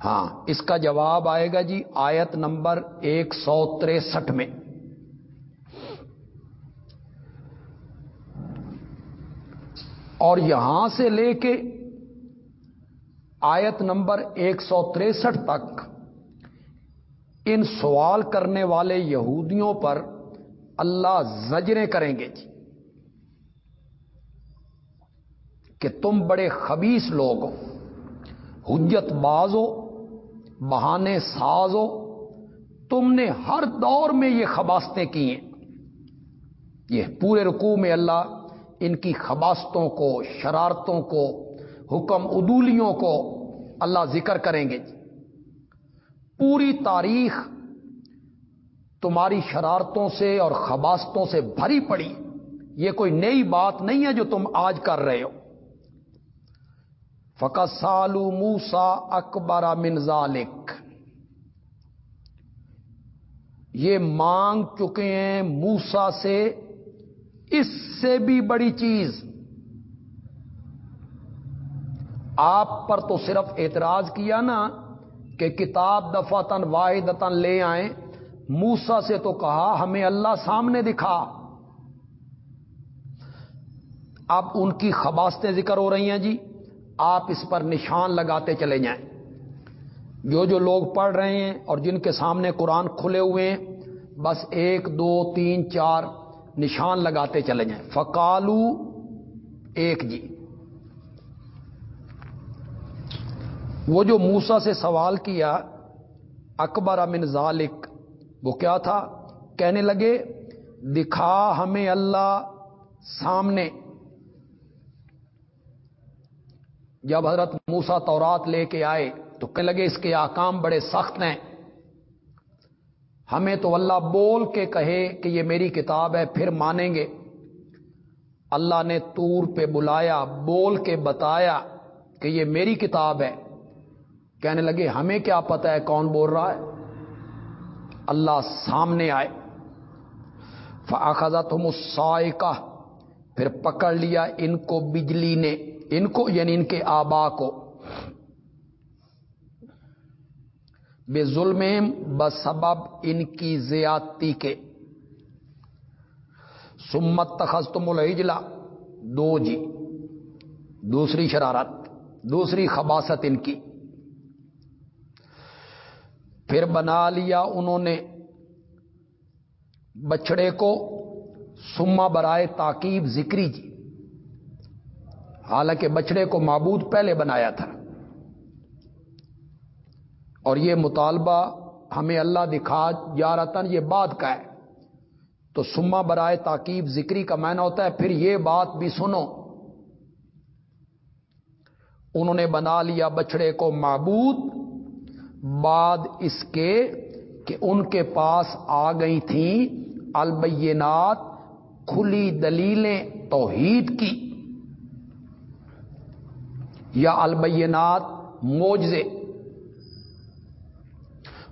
ہاں اس کا جواب آئے گا جی آیت نمبر ایک سو تریسٹھ میں۔ اور یہاں سے لے کے آیت نمبر ایک سو تریسٹھ تک ان سوال کرنے والے یہودیوں پر اللہ زجریں کریں گے جی۔ کہ تم بڑے خبیص لوگ ہو۔ حجت باز ہو، بہانے ساز ہو۔ تم نے ہر دور میں یہ خباستیں کی ہیں۔ یہ پورے رکوع میں اللہ ان کی خباستوں کو، شرارتوں کو، حکم ادولیوں کو اللہ ذکر کریں گے۔ پوری تاریخ تمہاری شرارتوں سے اور خباستوں سے بھری پڑی۔ یہ کوئی نئی بات نہیں ہے جو تم آج کر رہے ہو۔ فقط سالو موسا اکبر منظالک یہ مانگ چکے ہیں موسا سے۔ اس سے بھی بڑی چیز۔ آپ پر تو صرف اعتراض کیا نا کہ کتاب دفاتن واحدتن لے آئیں۔ موسا سے تو کہا، ہمیں اللہ سامنے دکھا۔ اب ان کی خباستیں ذکر ہو رہی ہیں جی۔ آپ اس پر نشان لگاتے چلے جائیں۔ جو جو لوگ پڑھ رہے ہیں اور جن کے سامنے قرآن کھلے ہوئے ہیں، بس ایک، دو، تین، چار نشان لگاتے چلے جائیں۔ فکالو ایک جی۔ وہ جو موسا سے سوال کیا، اکبر امن ذالک، وہ کیا تھا؟ کہنے لگے، دکھا ہمیں اللہ سامنے۔ جب حضرت موسا تورات لے کے آئے تو کہنے لگے، اس کے آکام بڑے سخت ہیں۔ ہمیں تو اللہ بول کے کہے کہ یہ میری کتاب ہے، پھر مانیں گے۔ اللہ نے تور پہ بلایا، بول کے بتایا کہ یہ میری کتاب ہے۔ کہنے لگے، ہمیں کیا پتا ہے کون بول رہا ہے؟ اللہ سامنے آئے۔ فاخذت ہم پھر پکڑ لیا ان کو بجلی نے۔ ان کو یعنی ان کے آبا کو بے ظلم بسبب ان کی زیادتی کے۔ سمت تخص تم دو جی دوسری شرارت، دوسری خباست ان کی۔ پھر بنا لیا انہوں نے بچڑے کو۔ سما برائے تاکیب ذکری جی حالانکہ بچڑے کو معبود پہلے بنایا تھا۔ اور یہ مطالبہ ہمیں اللہ دکھا جا رہا تھا یہ بات کا ہے۔ تو سما برائے تاکیب ذکری کا معنی ہوتا ہے، پھر یہ بات بھی سنو۔ انہوں نے بنا لیا بچڑے کو معبود، بعد اس کے کہ ان کے پاس آ گئی تھیں البینات، کھلی دلیلیں توحید کی۔ یا البینات موجے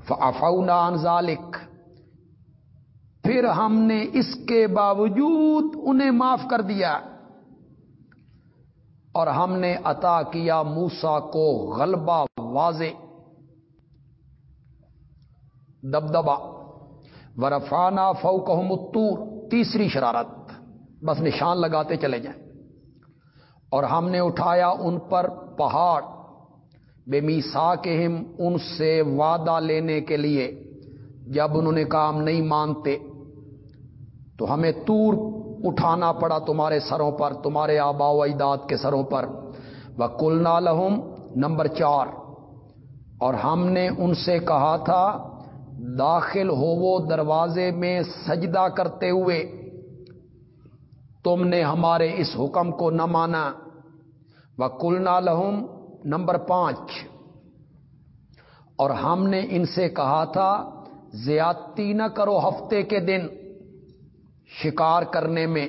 فافونا ذالک پھر ہم نے اس کے باوجود انہیں معاف کر دیا۔ اور ہم نے عطا کیا موسا کو غلبہ واضح۔ دبدبا ورفانہ فوق متور تیسری شرارت۔ بس نشان لگاتے چلے جائیں۔ اور ہم نے اٹھایا ان پر پہاڑ، بے میسا کے ہم ان سے وعدہ لینے کے لیے۔ جب انہوں نے کام نہیں مانتے، تو ہمیں تور اٹھانا پڑا تمہارے سروں پر، تمہارے آبا و اجداد کے سروں پر۔ وہ کل لہم نمبر چار۔ اور ہم نے ان سے کہا تھا، داخل ہو وہ دروازے میں سجدہ کرتے ہوئے۔ تم نے ہمارے اس حکم کو نہ مانا۔ وہ کلنا لہم نمبر پانچ۔ اور ہم نے ان سے کہا تھا، زیادتی نہ کرو ہفتے کے دن شکار کرنے میں۔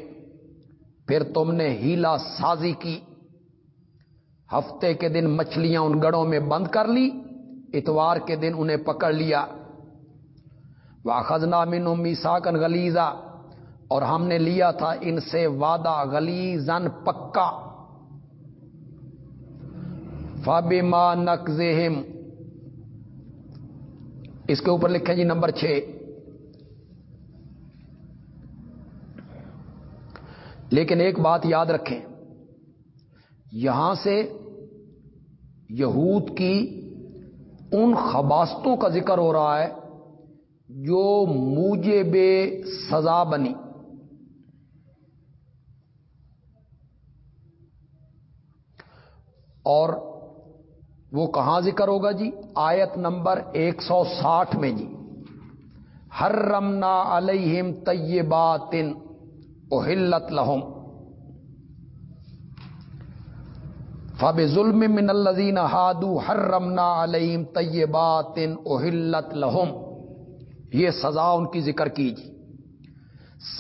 پھر تم نے ہیلا سازی کی۔ ہفتے کے دن مچھلیاں ان گڑوں میں بند کر لی، اتوار کے دن انہیں پکڑ لیا۔ وہ خزنہ من میساکن گلیزا اور ہم نے لیا تھا ان سے وعدہ گلیزن پکا۔ فابما نقزہم اس کے اوپر لکھیں جی نمبر چھ۔ لیکن ایک بات یاد رکھیں، یہاں سے یہود کی ان خباستوں کا ذکر ہو رہا ہے جو موجے بے سزا بنی۔ اور وہ کہاں ذکر ہوگا جی؟ آیت نمبر ایک سو ساٹھ میں جی۔ ہر رمنا علیہم طیبات اہلت لہم۔ فب ظلم من الزین ہادو ہر رمنا علیم طیبات اہلت لہم۔ یہ سزا ان کی ذکر کیجیے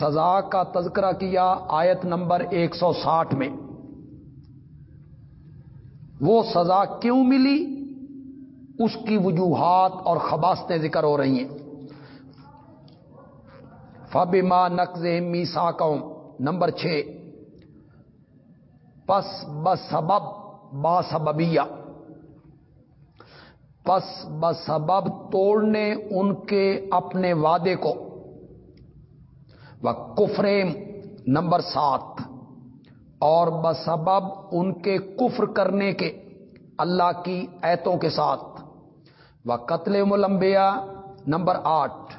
سزا کا تذکرہ کیا آیت نمبر ایک سو ساٹھ میں۔ وہ سزا کیوں ملی؟ اس کی وجوہات اور خباستیں ذکر ہو رہی ہیں۔ فبما نقز میسا قوم نمبر چھ۔ پس بسبب با سببیا پس بسبب توڑنے ان کے اپنے وعدے کو۔ وہ کفریم نمبر سات۔ اور بسبب ان کے کفر کرنے کے اللہ کی ایتوں کے ساتھ۔ وہ قتل ملمبیا نمبر آٹھ،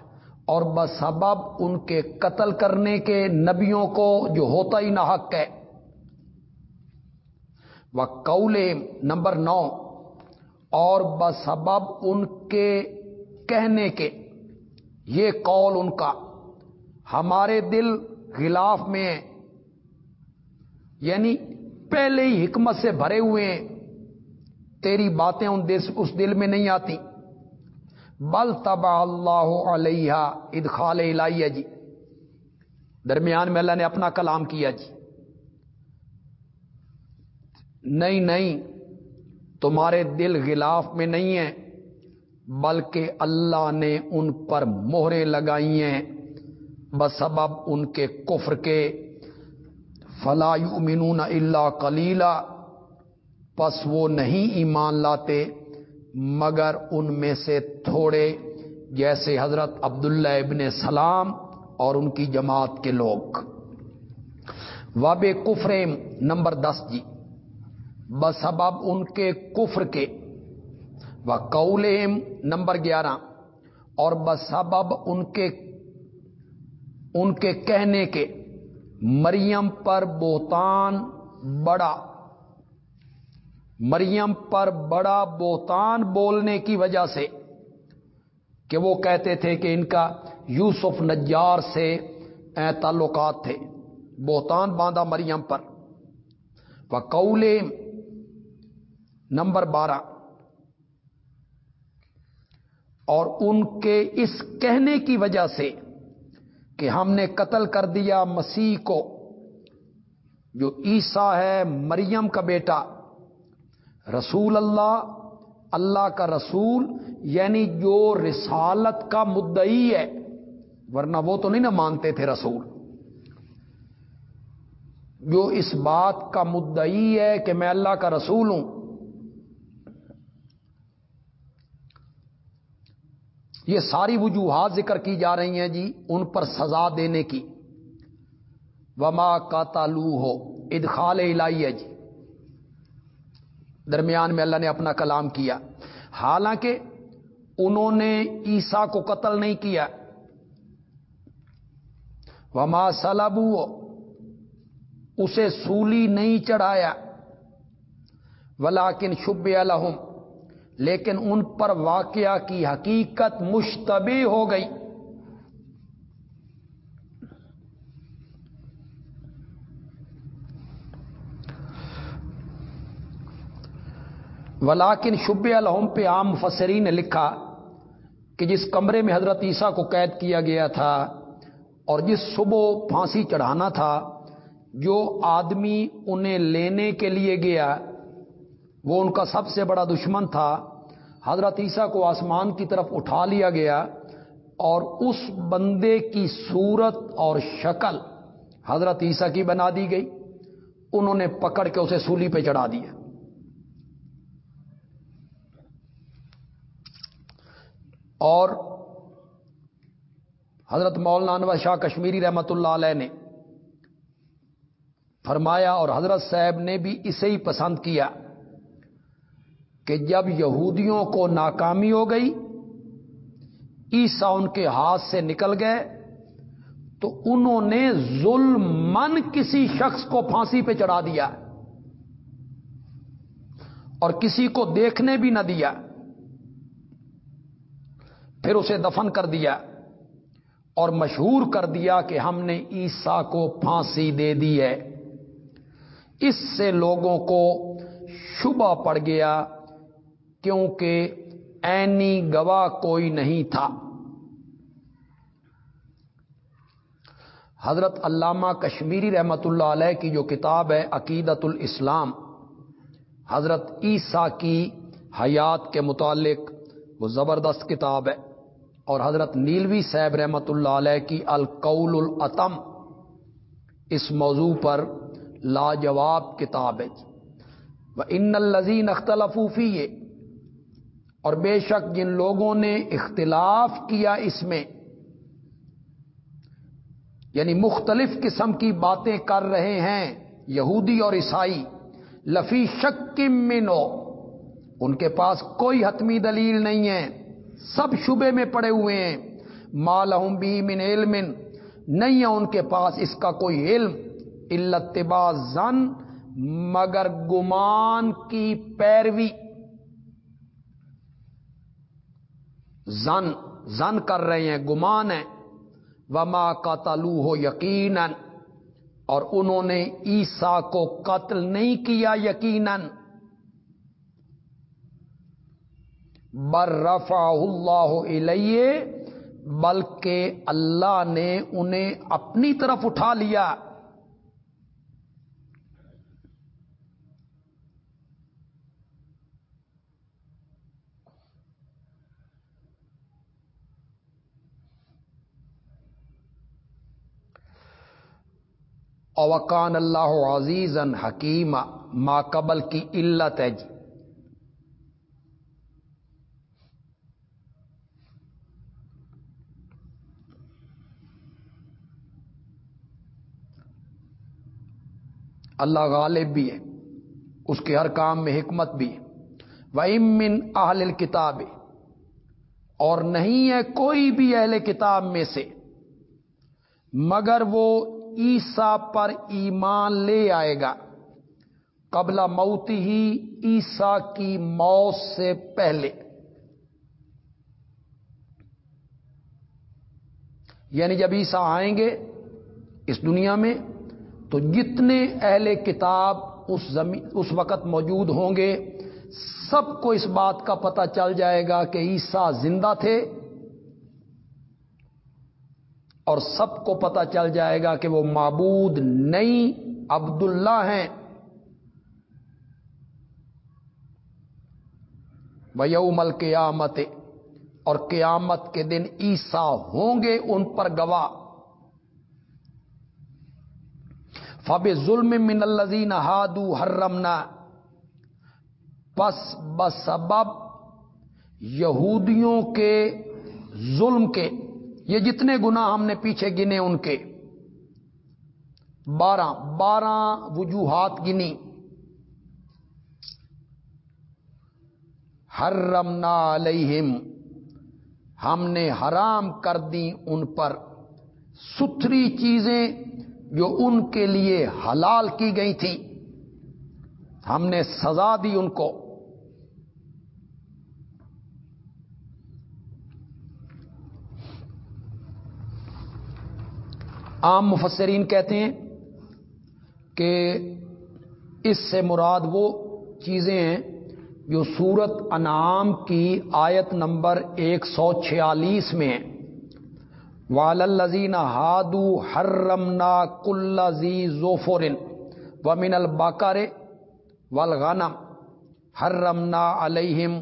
اور بسبب ان کے قتل کرنے کے نبیوں کو جو ہوتا ہی نہ حق ہے۔ وہ قول نمبر نو، اور بسبب ان کے کہنے کے یہ قول ان کا، ہمارے دل غلاف میں یعنی پہلے ہی حکمت سے بھرے ہوئے ہیں۔ تیری باتیں ان اس دل میں نہیں آتی۔ بل تبا اللہ علیہ ادخال الہیہ جی۔ درمیان میں اللہ نے اپنا کلام کیا جی۔ نہیں نہیں، تمہارے دل غلاف میں نہیں ہیں، بلکہ اللہ نے ان پر مہرے لگائی ہیں۔ بسبب ان کے کفر کے فلا یؤمنون الا کلیلہ پس وہ نہیں ایمان لاتے، مگر ان میں سے تھوڑے، جیسے حضرت عبداللہ ابن سلام اور ان کی جماعت کے لوگ۔ وب کفریم نمبر دس جی۔ بسبب ان کے کفر کے۔ و قولیم نمبر گیارہ۔ اور بسبب ان کے ان کے کہنے کے۔ مریم پر بہتان بڑا۔ مریم پر بڑا بہتان بولنے کی وجہ سے کہ وہ کہتے تھے کہ ان کا یوسف نجار سے تعلقات تھے۔ بہتان باندھا مریم پر۔ وہ قول نمبر بارہ۔ اور ان کے اس کہنے کی وجہ سے کہ ہم نے قتل کر دیا مسیح کو۔ جو عیسا ہے، مریم کا بیٹا۔ رسول اللہ اللہ کا رسول یعنی جو رسالت کا مدعی ہے۔ ورنہ وہ تو نہیں نا مانتے تھے رسول۔ جو اس بات کا مدعی ہے کہ میں اللہ کا رسول ہوں یہ ساری وجوہات ذکر کی جا رہی ہیں جی ان پر سزا دینے کی۔ وما کا تالو ہو ادخال الہی جی۔ درمیان میں اللہ نے اپنا کلام کیا۔ حالانکہ انہوں نے عیسا کو قتل نہیں کیا۔ وما سلبو اسے سولی نہیں چڑھایا۔ ولاکن شب الحم لیکن ان پر واقعہ کی حقیقت مشتبہ ہو گئی۔ ولاکن شب الحم پہ عام مفسری نے لکھا کہ جس کمرے میں حضرت عیسیٰ کو قید کیا گیا تھا اور جس صبح پھانسی چڑھانا تھا، جو آدمی انہیں لینے کے لیے گیا، وہ ان کا سب سے بڑا دشمن تھا۔ حضرت عیسیٰ کو آسمان کی طرف اٹھا لیا گیا اور اس بندے کی صورت اور شکل حضرت عیسیٰ کی بنا دی گئی۔ انہوں نے پکڑ کے اسے سولی پہ چڑھا دیا۔ اور حضرت مولانا انور شاہ کشمیری رحمت اللہ علیہ نے فرمایا اور حضرت صاحب نے بھی اسے ہی پسند کیا۔ کہ جب یہودیوں کو ناکامی ہو گئی عیسا ان کے ہاتھ سے نکل گئے، تو انہوں نے ظلم کسی شخص کو پھانسی پہ چڑھا دیا اور کسی کو دیکھنے بھی نہ دیا، پھر اسے دفن کر دیا اور مشہور کر دیا کہ ہم نے عیسا کو پھانسی دے دی ہے۔ اس سے لوگوں کو شبہ پڑ گیا کیونکہ اینی گواہ کوئی نہیں تھا۔ حضرت علامہ کشمیری رحمت اللہ علیہ کی جو کتاب ہے عقیدت الاسلام، حضرت عیسیٰ کی حیات کے متعلق وہ زبردست کتاب ہے۔ اور حضرت نیلوی صاحب رحمت اللہ علیہ کی القول العتم اس موضوع پر لاجواب کتاب ہے۔ وہ ان الزین اختلفوفی اور بے شک جن لوگوں نے اختلاف کیا اس میں یعنی مختلف قسم کی باتیں کر رہے ہیں، یہودی اور عیسائی، لفی شک منو، ان کے پاس کوئی حتمی دلیل نہیں ہے، سب شبے میں پڑے ہوئے ہیں۔ مالحم بھی من علم، نہیں ہے ان کے پاس اس کا کوئی علم التبا زن مگر گمان کی پیروی۔ زن زن کر رہے ہیں، گمان ہے وما کا تلو ہو یقیناً اور انہوں نے عیسا کو قتل نہیں کیا یقیناً۔ بر رفا اللہ علیہ بلکہ اللہ نے انہیں اپنی طرف اٹھا لیا۔ اوکان اللہ عزیز حکیم ما قبل کی علت ہے جی اللہ غالب بھی ہے، اس کے ہر کام میں حکمت بھی وہ امن اہل کتاب اور نہیں ہے کوئی بھی اہل کتاب میں سے۔ مگر وہ عیسا پر ایمان لے آئے گا۔ قبل موت ہی عیسا کی موت سے پہلے۔ یعنی جب عیسا آئیں گے اس دنیا میں، تو جتنے اہل کتاب اس زمین، اس وقت موجود ہوں گے، سب کو اس بات کا پتہ چل جائے گا کہ عیسا زندہ تھے۔ اور سب کو پتا چل جائے گا کہ وہ معبود نئی عبد اللہ ہیں۔ یومل قیامت اور قیامت کے دن عیسا ہوں گے ان پر گواہ۔ فب ظلم من الزین ہادو حرمنا۔ پس بسبب یہودیوں کے ظلم کے۔ یہ جتنے گنا ہم نے پیچھے گنے ان کے۔ بارہ بارہ وجوہات گنی۔ حرمنا علیہم، ہم نے حرام کر دی ان پر۔ ستھری چیزیں جو ان کے لیے حلال کی گئی تھی، ہم نے سزا دی ان کو۔ عام مفسرین کہتے ہیں کہ اس سے مراد وہ چیزیں ہیں جو سورت انعام کی آیت نمبر ایک سو چھیالیس میں ہیں۔ والزین ہادو ہرمنا کلزی زوفورن ومن الباکر والغنم ہرمنا علیہم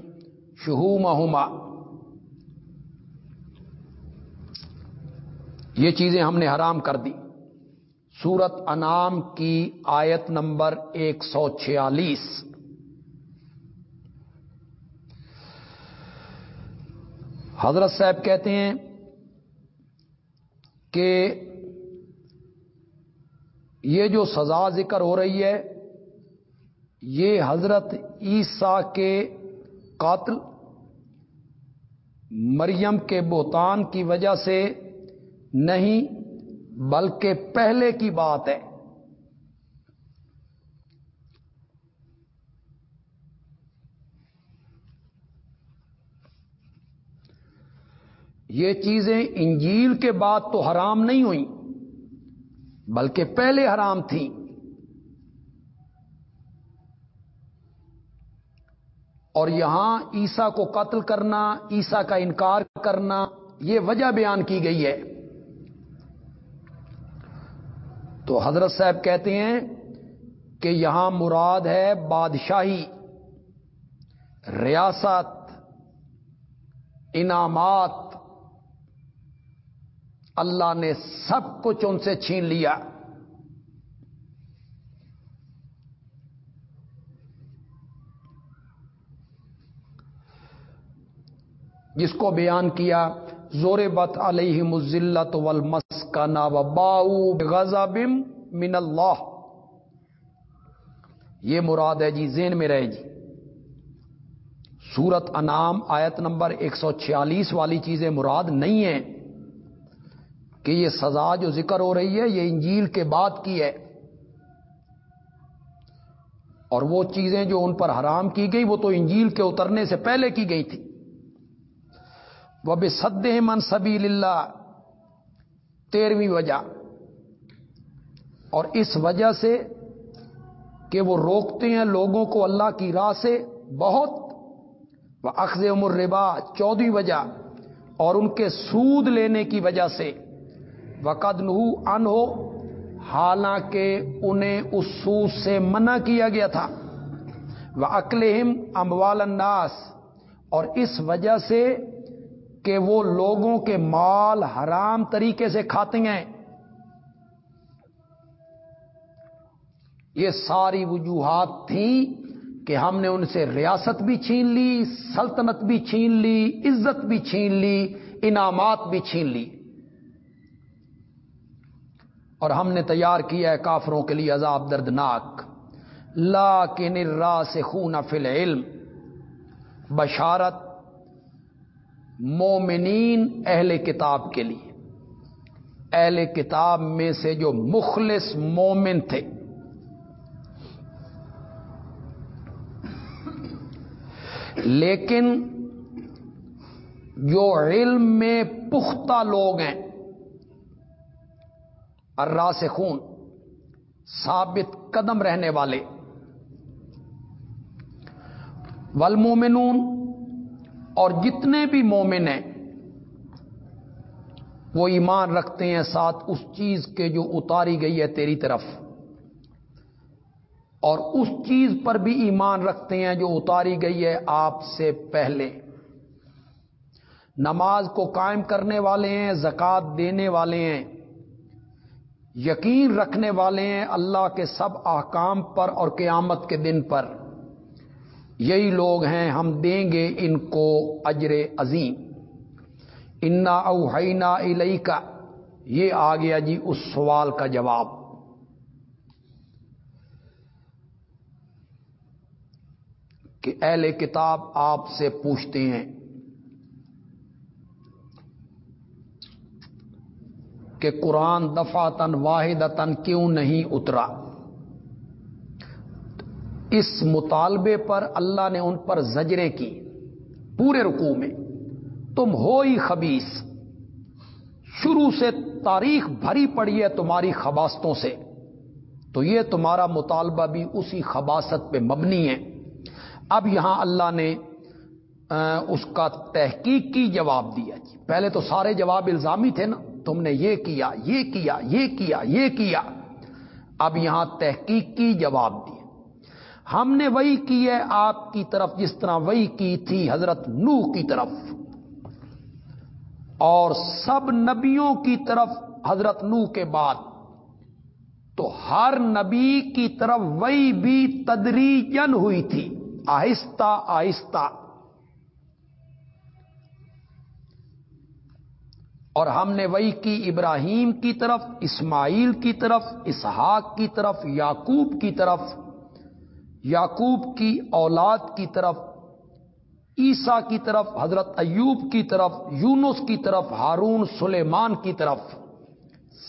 شہومہما یہ چیزیں ہم نے حرام کر دی۔ سورت انعام کی آیت نمبر ایک سو چھیالیس۔ حضرت صاحب کہتے ہیں کہ یہ جو سزا ذکر ہو رہی ہے، یہ حضرت عیسیٰ کے قاتل مریم کے بہتان کی وجہ سے نہیں بلکہ پہلے کی بات ہے۔ یہ چیزیں انجیل کے بعد تو حرام نہیں ہوئیں، بلکہ پہلے حرام تھیں۔ اور یہاں عیسا کو قتل کرنا عیسا کا انکار کرنا، یہ وجہ بیان کی گئی ہے۔ تو حضرت صاحب کہتے ہیں کہ یہاں مراد ہے بادشاہی، ریاست، انعامات۔ اللہ نے سب کچھ ان سے چھین لیا۔ جس کو بیان کیا زور بت علیہ مزلت ولمس کا نا باؤ غزہ بم من اللہ۔ یہ مراد ہے جی زین میں رہے جی۔ سورت انعام آیت نمبر ایک سو چھیالیس والی چیزیں مراد نہیں ہیں کہ یہ سزا جو ذکر ہو رہی ہے، یہ انجیل کے بعد کی ہے۔ اور وہ چیزیں جو ان پر حرام کی گئی، وہ تو انجیل کے اترنے سے پہلے کی گئی تھی۔ وہ بے سد من سبیل اللہ تیرہویں وجہ۔ اور اس وجہ سے کہ وہ روکتے ہیں لوگوں کو اللہ کی راہ سے بہت۔ وہ اخذ عمر ربا چودہویں وجہ۔ اور ان کے سود لینے کی وجہ سے۔ وقد نو ان ہو حالانکہ انہیں اس سود سے منع کیا گیا تھا۔ وہ اکلہم اموال الناس، اور اس وجہ سے کہ وہ لوگوں کے مال حرام طریقے سے کھاتے ہیں۔ یہ ساری وجوہات تھیں کہ ہم نے ان سے ریاست بھی چھین لی، سلطنت بھی چھین لی، عزت بھی چھین لی، انعامات بھی چھین لی۔ اور ہم نے تیار کیا ہے کافروں کے لیے عذاب دردناک۔ لا کے نرا سے خون فل علم بشارت مومنین اہل کتاب کے لیے۔ اہل کتاب میں سے جو مخلص مومن تھے۔ لیکن جو علم میں پختہ لوگ ہیں ارا سے خون ثابت قدم رہنے والے۔ والمومنون اور جتنے بھی مومن ہیں، وہ ایمان رکھتے ہیں ساتھ اس چیز کے جو اتاری گئی ہے تیری طرف۔ اور اس چیز پر بھی ایمان رکھتے ہیں جو اتاری گئی ہے آپ سے پہلے۔ نماز کو قائم کرنے والے ہیں زکات دینے والے ہیں، یقین رکھنے والے ہیں اللہ کے سب احکام پر اور قیامت کے دن پر۔ یہی لوگ ہیں، ہم دیں گے ان کو اجر عظیم۔ انا اوہینا الئی کا یہ آ گیا جی اس سوال کا جواب۔ کہ اہل کتاب آپ سے پوچھتے ہیں کہ قرآن دفاتن واحد کیوں نہیں اترا؟ اس مطالبے پر اللہ نے ان پر زجرے کی پورے رکوع میں۔ تم ہو ہی خبیس شروع سے تاریخ بھری پڑی ہے تمہاری خباستوں سے۔ تو یہ تمہارا مطالبہ بھی اسی خباست پہ مبنی ہے۔ اب یہاں اللہ نے اس کا تحقیق کی جواب دیا۔ جی پہلے تو سارے جواب الزامی تھے نا۔ تم نے یہ کیا یہ کیا یہ کیا یہ کیا۔ اب یہاں تحقیق کی جواب دیا ہم نے وہی کی ہے آپ کی طرف جس طرح وہی کی تھی حضرت نو کی طرف۔ اور سب نبیوں کی طرف حضرت نو کے بعد۔ تو ہر نبی کی طرف وہی بھی تدریجن ہوئی تھی۔ آہستہ آہستہ۔ اور ہم نے وہی کی ابراہیم کی طرف، اسماعیل کی طرف، اسحاق کی طرف یاقوب کی طرف۔ یاقوب کی اولاد کی طرف، عیسیٰ کی طرف، حضرت ایوب کی طرف، یونس کی طرف، ہارون سلیمان کی طرف،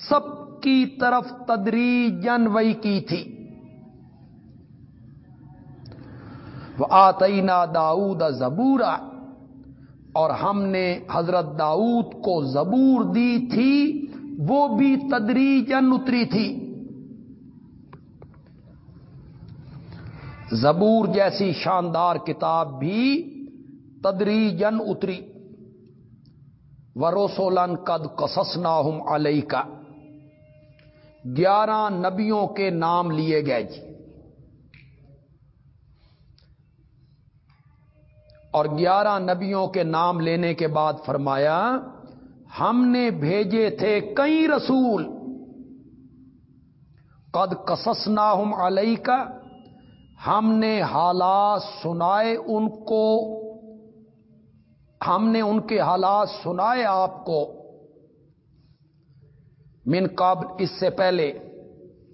سب کی طرف تدریجن وہی کی تھی۔ وہ آتئینہ داؤد زبورا، اور ہم نے حضرت داؤد کو زبور دی تھی، وہ بھی تدریجن اتری تھی۔ زبور جیسی شاندار کتاب بھی تدریجن اتری۔ وروسولن قد کسسنا ہم علیہ کا گیارہ نبیوں کے نام لیے گئے جی۔ اور گیارہ نبیوں کے نام لینے کے بعد فرمایا، ہم نے بھیجے تھے کئی رسول۔ قد کسسنا ہم علیہ کا ہم نے حالات سنائے ان کو، ہم نے ان کے حالات سنائے آپ کو۔ من قبل اس سے پہلے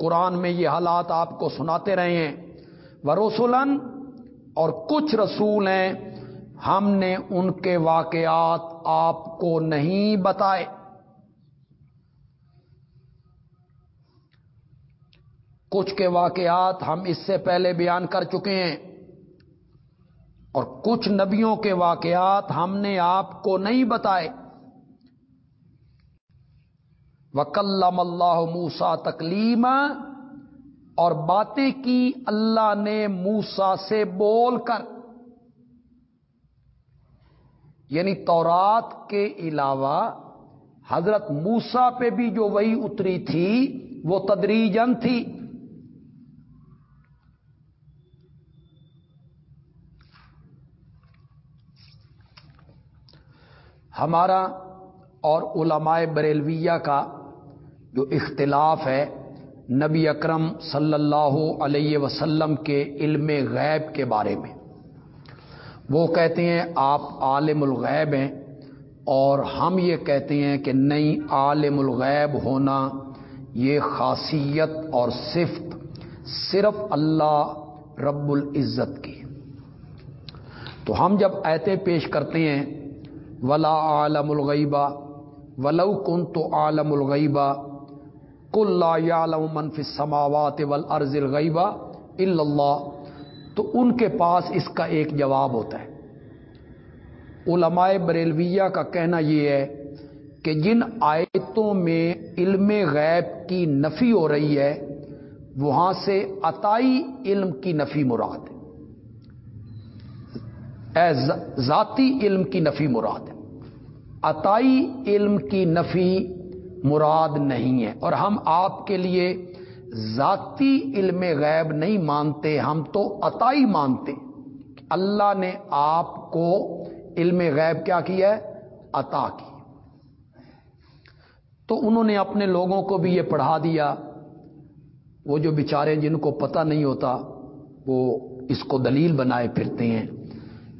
قرآن میں یہ حالات آپ کو سناتے رہے ہیں۔ ورسولن اور کچھ رسول ہیں، ہم نے ان کے واقعات آپ کو نہیں بتائے۔ کچھ کے واقعات ہم اس سے پہلے بیان کر چکے ہیں۔ اور کچھ نبیوں کے واقعات ہم نے آپ کو نہیں بتائے۔ وکلم اللہ موسا تکلیم اور باتیں کی اللہ نے موسا سے بول کر یعنی تورات کے علاوہ حضرت موسا پہ بھی جو وہی اتری تھی، وہ تدریجن تھی۔ ہمارا اور علماء بریلویہ کا جو اختلاف ہے، نبی اکرم صلی اللہ علیہ وسلم کے علم غیب کے بارے میں۔ وہ کہتے ہیں، آپ عالم الغیب ہیں، اور ہم یہ کہتے ہیں کہ نہیں، عالم الغیب ہونا یہ خاصیت اور صفت صرف اللہ رب العزت کی۔ تو ہم جب ایتے پیش کرتے ہیں ولا عالم الغیبہ ولو کن تو عالم الغیبہ کل عالم منفی سماوات ول ارض الغیبہ اللہ تو ان کے پاس اس کا ایک جواب ہوتا ہے۔ علماء بریلویہ کا کہنا یہ ہے کہ جن آیتوں میں علم غیب کی نفی ہو رہی ہے، وہاں سے عطائی علم کی نفی مراد ہے۔ ذاتی علم کی نفی مراد ہے۔ عطائی علم کی نفی مراد نہیں ہے۔ اور ہم آپ کے لیے ذاتی علم غیب نہیں مانتے، ہم تو عطائی مانتے اللہ نے آپ کو علم غیب کیا کیا ہے؟ عطا کی تو انہوں نے اپنے لوگوں کو بھی یہ پڑھا دیا۔ وہ جو بیچارے جن کو پتہ نہیں ہوتا، وہ اس کو دلیل بنائے پھرتے ہیں۔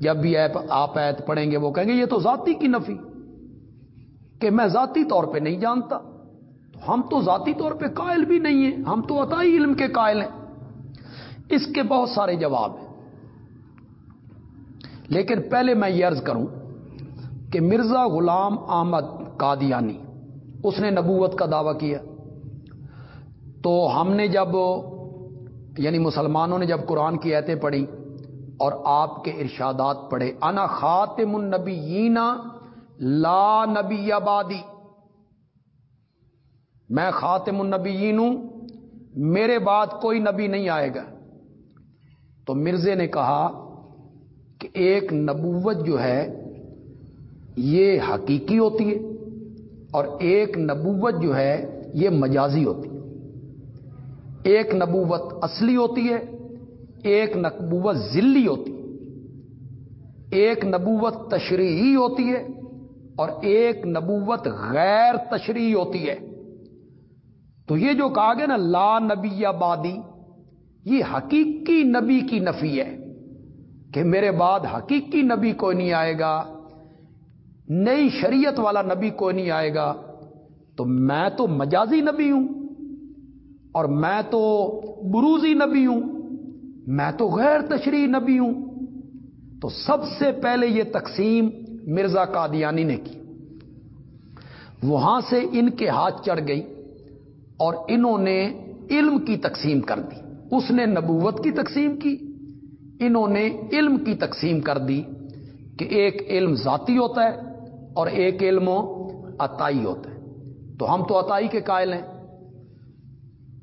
جب بھی آپ ایت پڑھیں گے وہ کہیں گے، یہ تو ذاتی کی نفی کہ میں ذاتی طور پہ نہیں جانتا۔ تو ہم تو ذاتی طور پہ قائل بھی نہیں ہیں، ہم تو عطائی علم کے قائل ہیں۔ اس کے بہت سارے جواب ہیں۔ لیکن پہلے میں یہ عرض کروں کہ مرزا غلام احمد قادیانی، اس نے نبوت کا دعویٰ کیا۔ تو ہم نے جب یعنی مسلمانوں نے جب قرآن کی ایتیں پڑھی اور آپ کے ارشادات پڑھے، انا خاتم النبیین لا نبی آبادی میں خاتم النبیین ہوں، میرے بعد کوئی نبی نہیں آئے گا۔ تو مرزے نے کہا کہ ایک نبوت جو ہے، یہ حقیقی ہوتی ہے اور ایک نبوت جو ہے، یہ مجازی ہوتی ہے۔ ایک نبوت اصلی ہوتی ہے ایک نبوت ذلی ہوتی ہے، ایک نبوت تشریحی ہوتی ہے اور ایک نبوت غیر تشریح ہوتی ہے۔ تو یہ جو کہا گیا نا، لا نبی آبادی، یہ حقیقی نبی کی نفی ہے کہ میرے بعد حقیقی نبی کوئی نہیں آئے گا، نئی شریعت والا نبی کوئی نہیں آئے گا۔ تو میں تو مجازی نبی ہوں اور میں تو بروزی نبی ہوں۔ میں تو غیر تشریح نبی ہوں۔ تو سب سے پہلے یہ تقسیم مرزا قادیانی نے کی۔ وہاں سے ان کے ہاتھ چڑھ گئی اور انہوں نے علم کی تقسیم کر دی۔ اس نے نبوت کی تقسیم کی۔ انہوں نے علم کی تقسیم کر دی کہ ایک علم ذاتی ہوتا ہے اور ایک علم عطائی ہوتا ہے۔ تو ہم تو عطائی کے قائل ہیں۔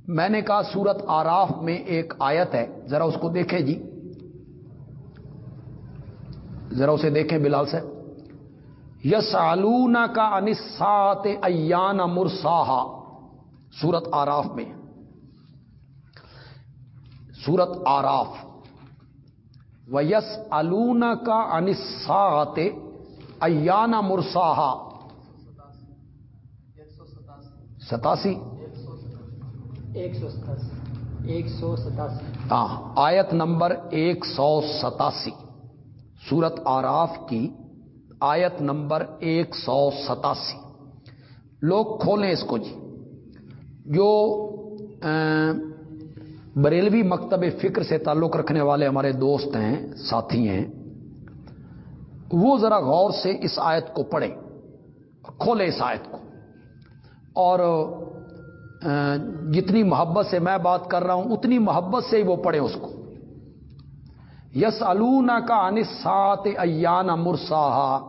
میں نے کہا سورت آراف میں ایک آیت ہے، ذرا اس کو دیکھیں جی۔ ذرا اسے دیکھیں بلال سے۔ یس آلونا کا انسات ایان مرساہا۔ سورت آراف میں۔ سورت آراف۔ ویس الون کا انسات ایانا مرساہا۔ ستاسی۔ ایک سو ستاسی۔ ایک سو ستاسی۔ ہاں آیت نمبر ایک سو ستاسی، سورت آراف کی آیت نمبر ایک سو ستاسی۔ لوگ کھولیں اس کو جی۔ جو بریلوی مکتب فکر سے تعلق رکھنے والے ہمارے دوست ہیں، ساتھی ہیں، وہ ذرا غور سے اس آیت کو پڑھیں کھولے اس آیت کو۔ اور جتنی محبت سے میں بات کر رہا ہوں، اتنی محبت سے ہی وہ پڑھے اس کو۔ یس النا کا انسات ایان مرسا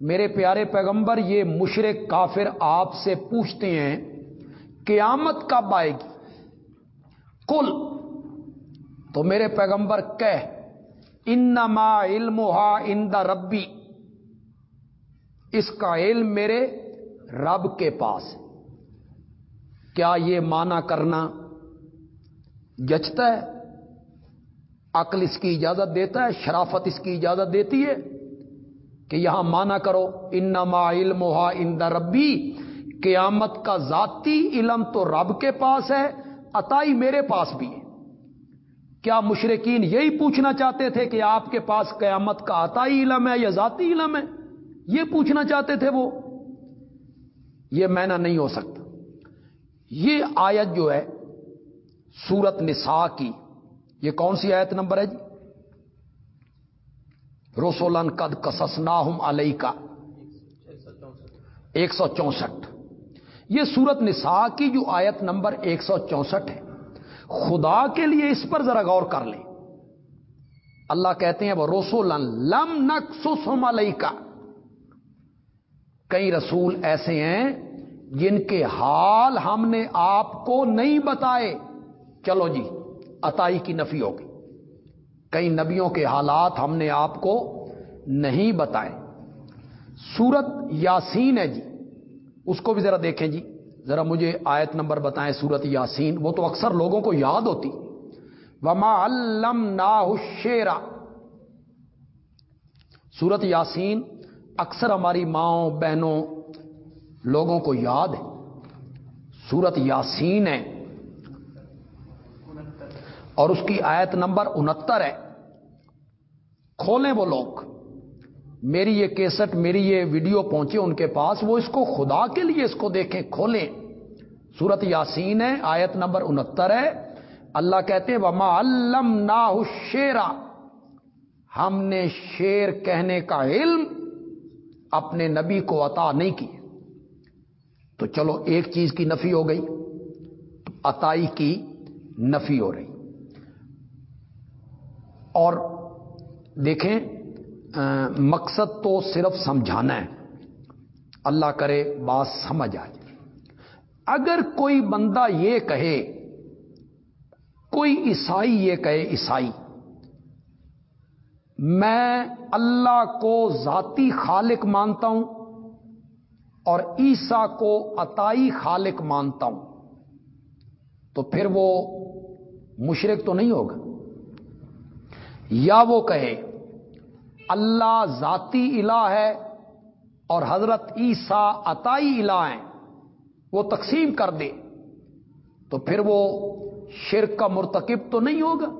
میرے پیارے پیغمبر، یہ مشرق کافر آپ سے پوچھتے ہیں، قیامت کب آئے گی؟ کل تو میرے پیغمبر کہہ، انما علم ان دا ربی۔ اس کا علم میرے رب کے پاس کیا یہ مانا کرنا جچتا ہے؟ عقل اس کی اجازت دیتا ہے، شرافت اس کی اجازت دیتی ہے کہ یہاں مانا کرو، انما علم ان ربی، قیامت کا ذاتی علم تو رب کے پاس ہے اتائی میرے پاس بھی ہے۔ کیا مشرقین یہی پوچھنا چاہتے تھے کہ آپ کے پاس قیامت کا عطائی علم ہے یا ذاتی علم ہے؟ یہ پوچھنا چاہتے تھے وہ۔ یہ مینا نہیں ہو سکتا۔ یہ آیت جو ہے سورت نساء کی، یہ کون سی آیت نمبر ہے جی؟ رسولن قد کسس ناہم علیہ کا ایک سو چونسٹھ۔ یہ سورت نساء کی جو آیت نمبر ایک سو چونسٹھ ہے، خدا کے لیے اس پر ذرا غور کر لیں۔ اللہ کہتے ہیں وہ رسول لم نقصم علیہ کا کئی رسول ایسے ہیں جن کے حال ہم نے آپ کو نہیں بتائے۔ چلو جی اتائی کی نفی ہوگی کئی نبیوں کے حالات ہم نے آپ کو نہیں بتائے۔ سورت یاسین ہے جی۔ اس کو بھی ذرا دیکھیں جی۔ ذرا مجھے آیت نمبر بتائیں سورت یاسین۔ وہ تو اکثر لوگوں کو یاد ہوتی۔ وما علم ناشیرا سورت یاسین اکثر ہماری ماؤں، بہنوں لوگوں کو یاد ہے۔ سورت یاسین ہے۔ اور اس کی آیت نمبر انہتر ہے۔ کھولیں وہ لوگ۔ میری یہ کیسٹ، میری یہ ویڈیو پہنچے ان کے پاس، وہ اس کو خدا کے لیے اس کو دیکھیں، کھولیں۔ سورت یاسین ہے، آیت نمبر انہتر ہے۔ اللہ کہتے ہیں، وما علم نا شیرا ہم نے شیر کہنے کا علم اپنے نبی کو عطا نہیں کی تو چلو ایک چیز کی نفی ہو گئی اتائی کی نفی ہو رہی۔ اور دیکھیں مقصد تو صرف سمجھانا ہے۔ اللہ کرے، بات سمجھ آ جائے۔ اگر کوئی بندہ یہ کہے، کوئی عیسائی یہ کہے، عیسائی، میں اللہ کو ذاتی خالق مانتا ہوں اور عیسا کو عطائی خالق مانتا ہوں۔ تو پھر وہ مشرق تو نہیں ہوگا؟ یا وہ کہے، اللہ ذاتی الہ ہے اور حضرت عیسیٰ عطائی الہ ہیں، وہ تقسیم کر دے، تو پھر وہ شرک کا مرتکب تو نہیں ہوگا؟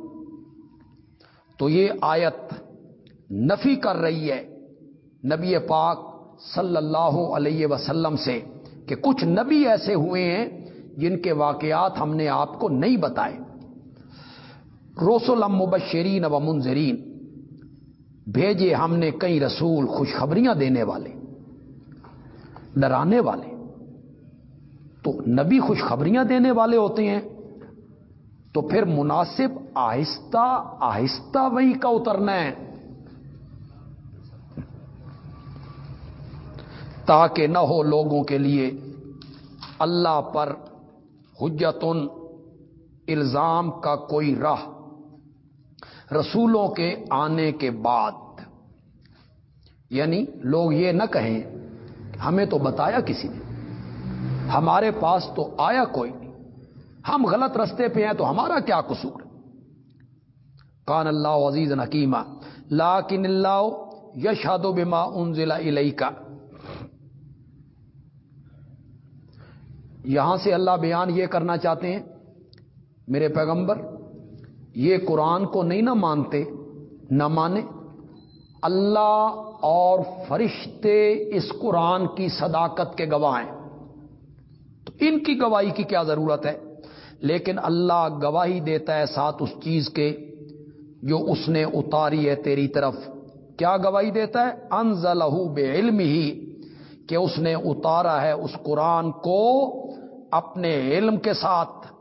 تو یہ آیت نفی کر رہی ہے نبی پاک صلی اللہ علیہ وسلم سے کہ کچھ نبی ایسے ہوئے ہیں جن کے واقعات ہم نے آپ کو نہیں بتائے۔ روسول مبشرین و منظرین بھیجے ہم نے کئی رسول خوشخبریاں دینے والے، ڈرانے والے۔ تو نبی خوشخبریاں دینے والے ہوتے ہیں، تو پھر مناسب آہستہ آہستہ وہی کا اترنا ہے۔ تاکہ نہ ہو لوگوں کے لیے اللہ پر حجتن، الزام کا کوئی راہ۔ رسولوں کے آنے کے بعد۔ یعنی لوگ یہ نہ کہیں ہمیں تو بتایا کسی نے، ہمارے پاس تو آیا کوئی نہیں۔ ہم غلط رستے پہ ہیں تو ہمارا کیا قصور؟ کان اللہ عزیز حکیمہ لاکن اللہ یشاد و بما انزلہ علیہ کا یہاں سے اللہ بیان یہ کرنا چاہتے ہیں، میرے پیغمبر، یہ قرآن کو نہیں نہ مانتے، نہ مانے، اللہ اور فرشتے اس قرآن کی صداقت کے گواہ ہیں۔ تو ان کی گواہی کی کیا ضرورت ہے؟ لیکن اللہ گواہی دیتا ہے ساتھ اس چیز کے جو اس نے اتاری ہے تیری طرف۔ کیا گواہی دیتا ہے؟ انزلہ بے علم ہی کہ اس نے اتارا ہے اس قرآن کو اپنے علم کے ساتھ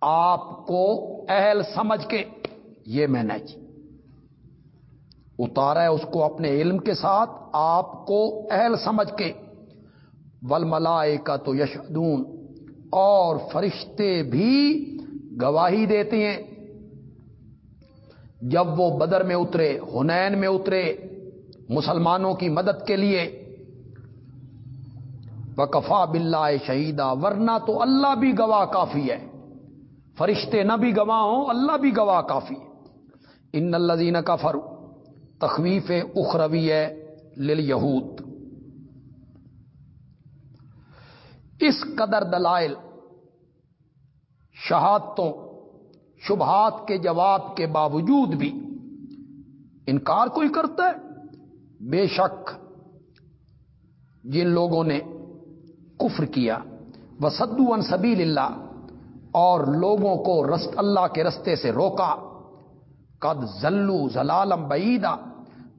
آپ کو اہل سمجھ کے یہ میں نے جی۔ اتارا ہے اس کو اپنے علم کے ساتھ، آپ کو اہل سمجھ کے۔ ول ملائے کا تو یشدون اور فرشتے بھی گواہی دیتے ہیں۔ جب وہ بدر میں اترے ہنین میں اترے، مسلمانوں کی مدد کے لیے وکفا بلّہ شہیدہ ورنہ تو اللہ بھی گواہ کافی ہے۔ فرشتے نہ بھی گواہ ہوں، اللہ بھی گواہ کافی ہے۔ ان الزین کا فرو تخویف اخروی ہے لل یہود اس قدر دلائل، شہادتوں، شبہات کے جواب کے باوجود بھی انکار کوئی کرتا ہے؟ بے شک، جن لوگوں نے کفر کیا وسدو ان سبیل اللہ اور لوگوں کو رست اللہ کے رستے سے روکا۔ قد زلو زلالم بعیدہ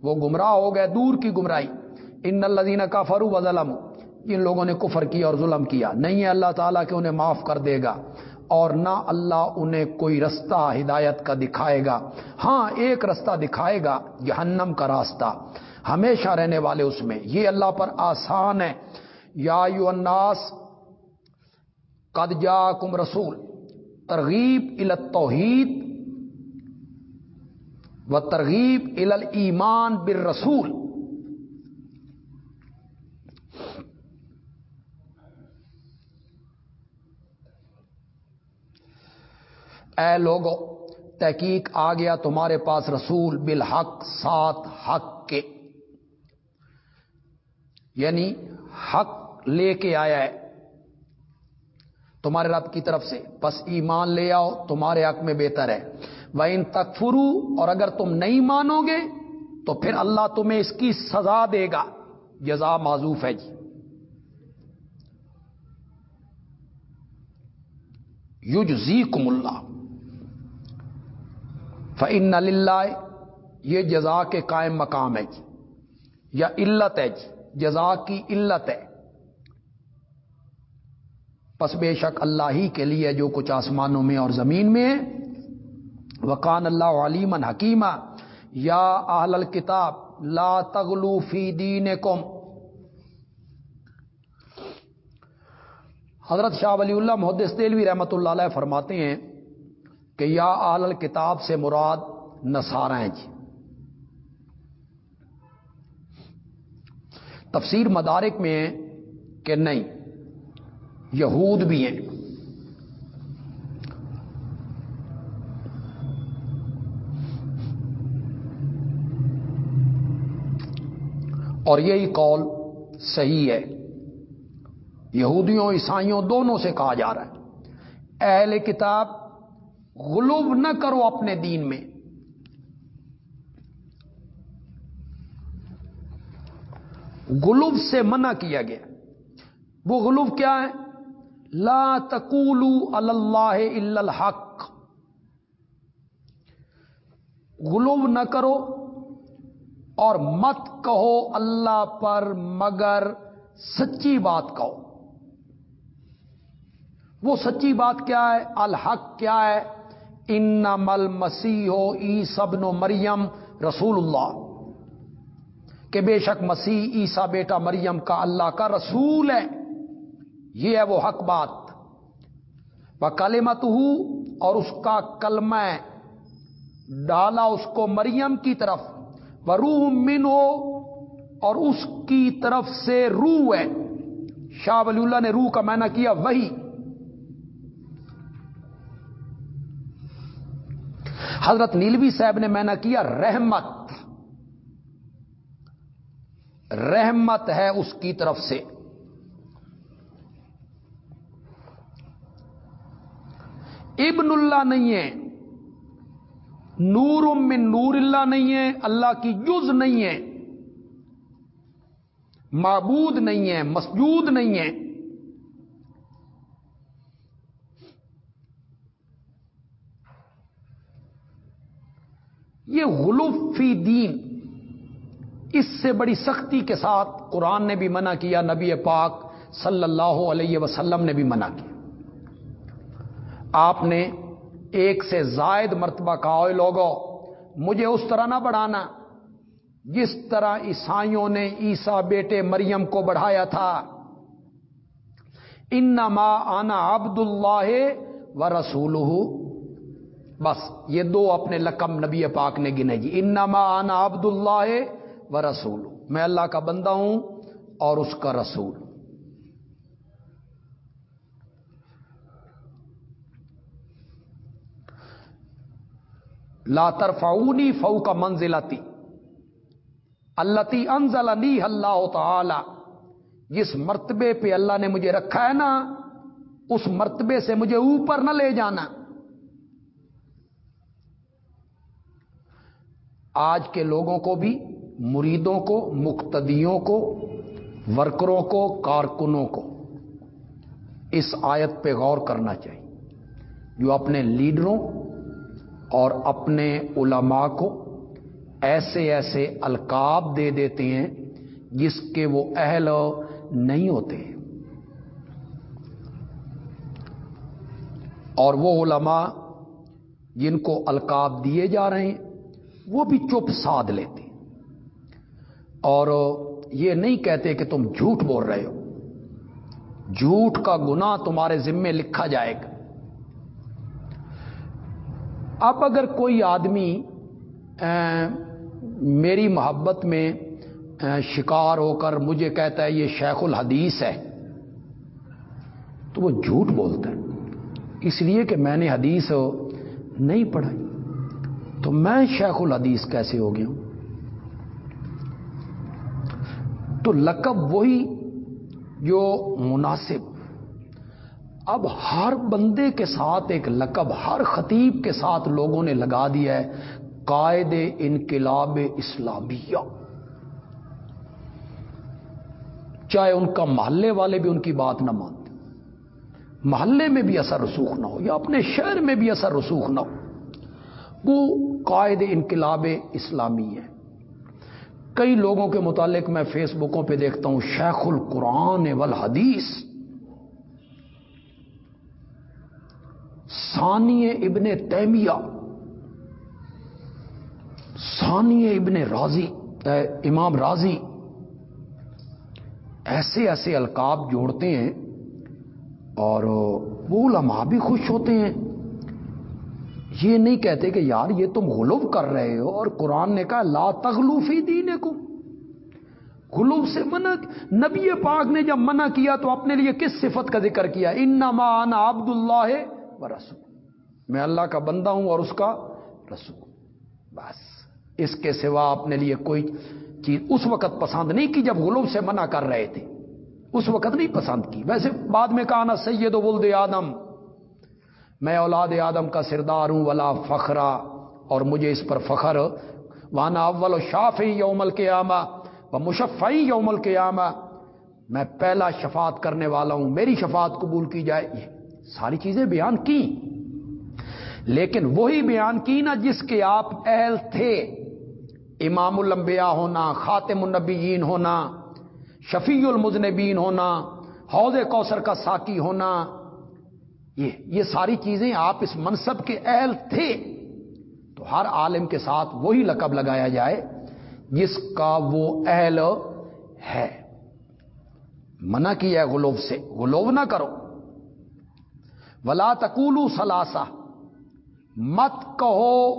وہ گمراہ ہو گئے دور کی گمراہی۔ ان الزین کا فرو و ظلم جن لوگوں نے کفر کیا اور ظلم کیا۔ نہیں ہے اللہ تعالیٰ کہ انہیں معاف کر دے گا، اور نہ اللہ انہیں کوئی رستہ ہدایت کا دکھائے گا۔ ہاں ایک رستہ دکھائے گا، جہنم کا راستہ۔ ہمیشہ رہنے والے اس میں۔ یہ اللہ پر آسان ہے۔ یا یو الناس، قد جا کم رسول، ترغیب توحید و ترغیب ال ایمان بر رسول اے لوگو، تحقیق آ گیا تمہارے پاس رسول بالحق، ساتھ حق کے۔ یعنی حق لے کے آیا ہے۔ تمہارے رب کی طرف سے بس ایمان لے آؤ، تمہارے حق میں بہتر ہے۔ وہ ان تکفرو اور اگر تم نہیں مانو گے، تو پھر اللہ تمہیں اس کی سزا دے گا۔ جزا معذوف ہے جی۔ یوج زی کم اللہ۔ فن اللہ یہ جزا کے قائم مقام ہے جی۔ یا علت ہے جی۔ جزا کی علت ہے۔ پس بے شک اللہ ہی کے لیے جو کچھ آسمانوں میں اور زمین میں ہے۔ وکان اللہ علیمن حکیمہ یا اہل الکتاب لا تغلو فی دین حضرت شاہ ولی اللہ محدث دلوی رحمت اللہ علیہ فرماتے ہیں کہ یا اہل الکتاب سے مراد نسارا ہیں جی۔ تفسیر مدارک میں کہ نہیں۔ یہود بھی ہیں۔ اور یہی قول صحیح ہے۔ یہودیوں، عیسائیوں دونوں سے کہا جا رہا ہے۔ اہل کتاب غلوب نہ کرو اپنے دین میں۔ غلوب سے منع کیا گیا۔ وہ غلوب کیا ہے؟ لا تقولو اللہ الحق. غلوب نہ کرو اور مت کہو اللہ پر مگر سچی بات کہو. وہ سچی بات کیا ہے؟ الحق کیا ہے؟ ان مل مسیح ہو ای سبن مریم رسول اللہ. کہ بے شک مسیح عیسا بیٹا مریم کا اللہ کا رسول ہے. یہ ہے وہ حق بات۔ وہ کالمت اور اس کا کلمہ ڈالا اس کو مریم کی طرف۔ وہ روح من ہو اور اس کی طرف سے روح ہے۔ شاہ ولی اللہ نے روح کا معنی کیا وہی۔ حضرت نیلوی صاحب نے معنی کیا رحمت۔ رحمت ہے اس کی طرف سے۔ ابن اللہ نہیں ہے۔ نور من نور اللہ نہیں ہے، اللہ کی جز نہیں ہے۔ معبود نہیں ہے، مسجود نہیں ہے۔ یہ غلوف فی دین۔ اس سے بڑی سختی کے ساتھ قرآن نے بھی منع کیا، نبی پاک صلی اللہ علیہ وسلم نے بھی منع کیا۔ آپ نے ایک سے زائد مرتبہ کہا لوگوں مجھے اس طرح نہ بڑھانا۔ جس طرح عیسائیوں نے عیسا بیٹے مریم کو بڑھایا تھا، انما آنا عبد اللہ و رسول بس، یہ دو اپنے لقم نبی پاک نے گنے۔ جی انما آنا عبد اللہ و رسول میں اللہ کا بندہ ہوں اور اس کا رسول۔ لا ترفعونی فو کا منزلتی. اللہ انزل اللہ تعالی. جس مرتبے پہ اللہ نے مجھے رکھا ہے نا، اس مرتبے سے مجھے اوپر نہ لے جانا۔ آج کے لوگوں کو بھی، مریدوں کو، مقتدیوں کو، ورکروں کو، کارکنوں کو اس آیت پہ غور کرنا چاہیے۔ جو اپنے لیڈروں اور اپنے علماء کو ایسے ایسے القاب دے دیتے ہیں جس کے وہ اہل نہیں ہوتے اور وہ علماء جن کو القاب دیے جا رہے ہیں، وہ بھی چپ سادھ لیتے اور یہ نہیں کہتے کہ تم جھوٹ بول رہے ہو۔ جھوٹ کا گنا تمہارے ذمے لکھا جائے گا۔ اب اگر کوئی آدمی میری محبت میں شکار ہو کر مجھے کہتا ہے یہ شیخ الحدیث ہے، تو وہ جھوٹ بولتا ہے۔ اس لیے کہ میں نے حدیث نہیں پڑھائی۔ تو میں شیخ الحدیث کیسے ہو گیا ہوں؟ تو لقب وہی جو مناسب اب ہر بندے کے ساتھ ایک لقب، ہر خطیب کے ساتھ لوگوں نے لگا دیا ہے، قائد انقلاب اسلامیہ۔ چاہے ان کا محلے والے بھی ان کی بات نہ مانتے، محلے میں بھی اثر رسوخ نہ ہو یا اپنے شہر میں بھی اثر رسوخ نہ ہو، وہ قائد انقلاب اسلامی ہے۔ کئی لوگوں کے متعلق میں فیس بکوں پہ دیکھتا ہوں، شیخ القرآن والحدیث۔ ثانی ابن تیمیہ، ثانی ابن راضی امام راضی، ایسے ایسے القاب جوڑتے ہیں اور وہ علماء بھی خوش ہوتے ہیں۔ یہ نہیں کہتے کہ یار یہ تم غلوب کر رہے ہو اور قرآن نے کہا، لا تغلوفی دین کو غلوب سے منع، نبی پاک نے جب منع کیا تو اپنے لیے کس صفت کا ذکر کیا؟ انما انا عبد اللہ و رسول۔ میں اللہ کا بندہ ہوں اور اس کا رسول۔ بس، اس کے سوا اپنے لیے کوئی چیز اس وقت پسند نہیں کی جب غلوب سے منع کر رہے تھے۔ اس وقت نہیں پسند کی۔ ویسے بعد میں کہا نا سید ولد آدم۔ میں اولاد آدم کا سردار ہوں، ولا فخرا اور مجھے اس پر فخر۔ وانا اول و شافی یومل کے آما و مشفعی یومل کے میں پہلا شفات کرنے والا ہوں، میری شفات قبول کی جائے۔ یہ ساری چیزیں بیان کی۔ لیکن وہی بیان کی نا جس کے آپ اہل تھے۔ امام الانبیاء ہونا، خاتم النبیین ہونا، شفیع المزنبین ہونا، حوض کوثر کا ساکی ہونا۔ یہ یہ ساری چیزیں آپ اس منصب کے اہل تھے۔ تو ہر عالم کے ساتھ وہی لقب لگایا جائے جس کا وہ اہل ہے۔ منع کیا ہے غلوب سے۔ غلوب نہ کرو۔ ولا تکولو سلاسا مت کہو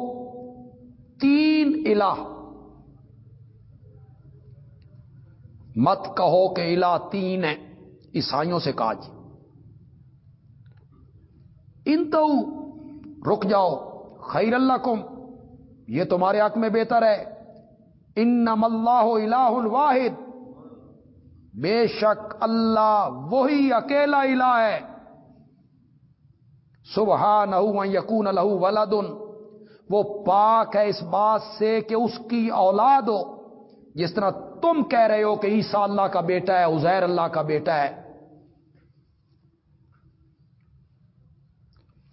تین الہ. مت کہو کہ الہ تین ہے، عیسائیوں سے کہا جی. ان تو رک جاؤ، خیر اللہ کم یہ تمہارے حق میں بہتر ہے. ان اللہ الہ الواحد. بے شک اللہ وہی اکیلا الہ ہے. سبحان نہ یقون لہو ولادن وہ پاک ہے اس بات سے کہ اس کی اولاد ہو۔ جس طرح تم کہہ رہے ہو کہ عیسا اللہ کا بیٹا ہے ازیر اللہ کا بیٹا ہے۔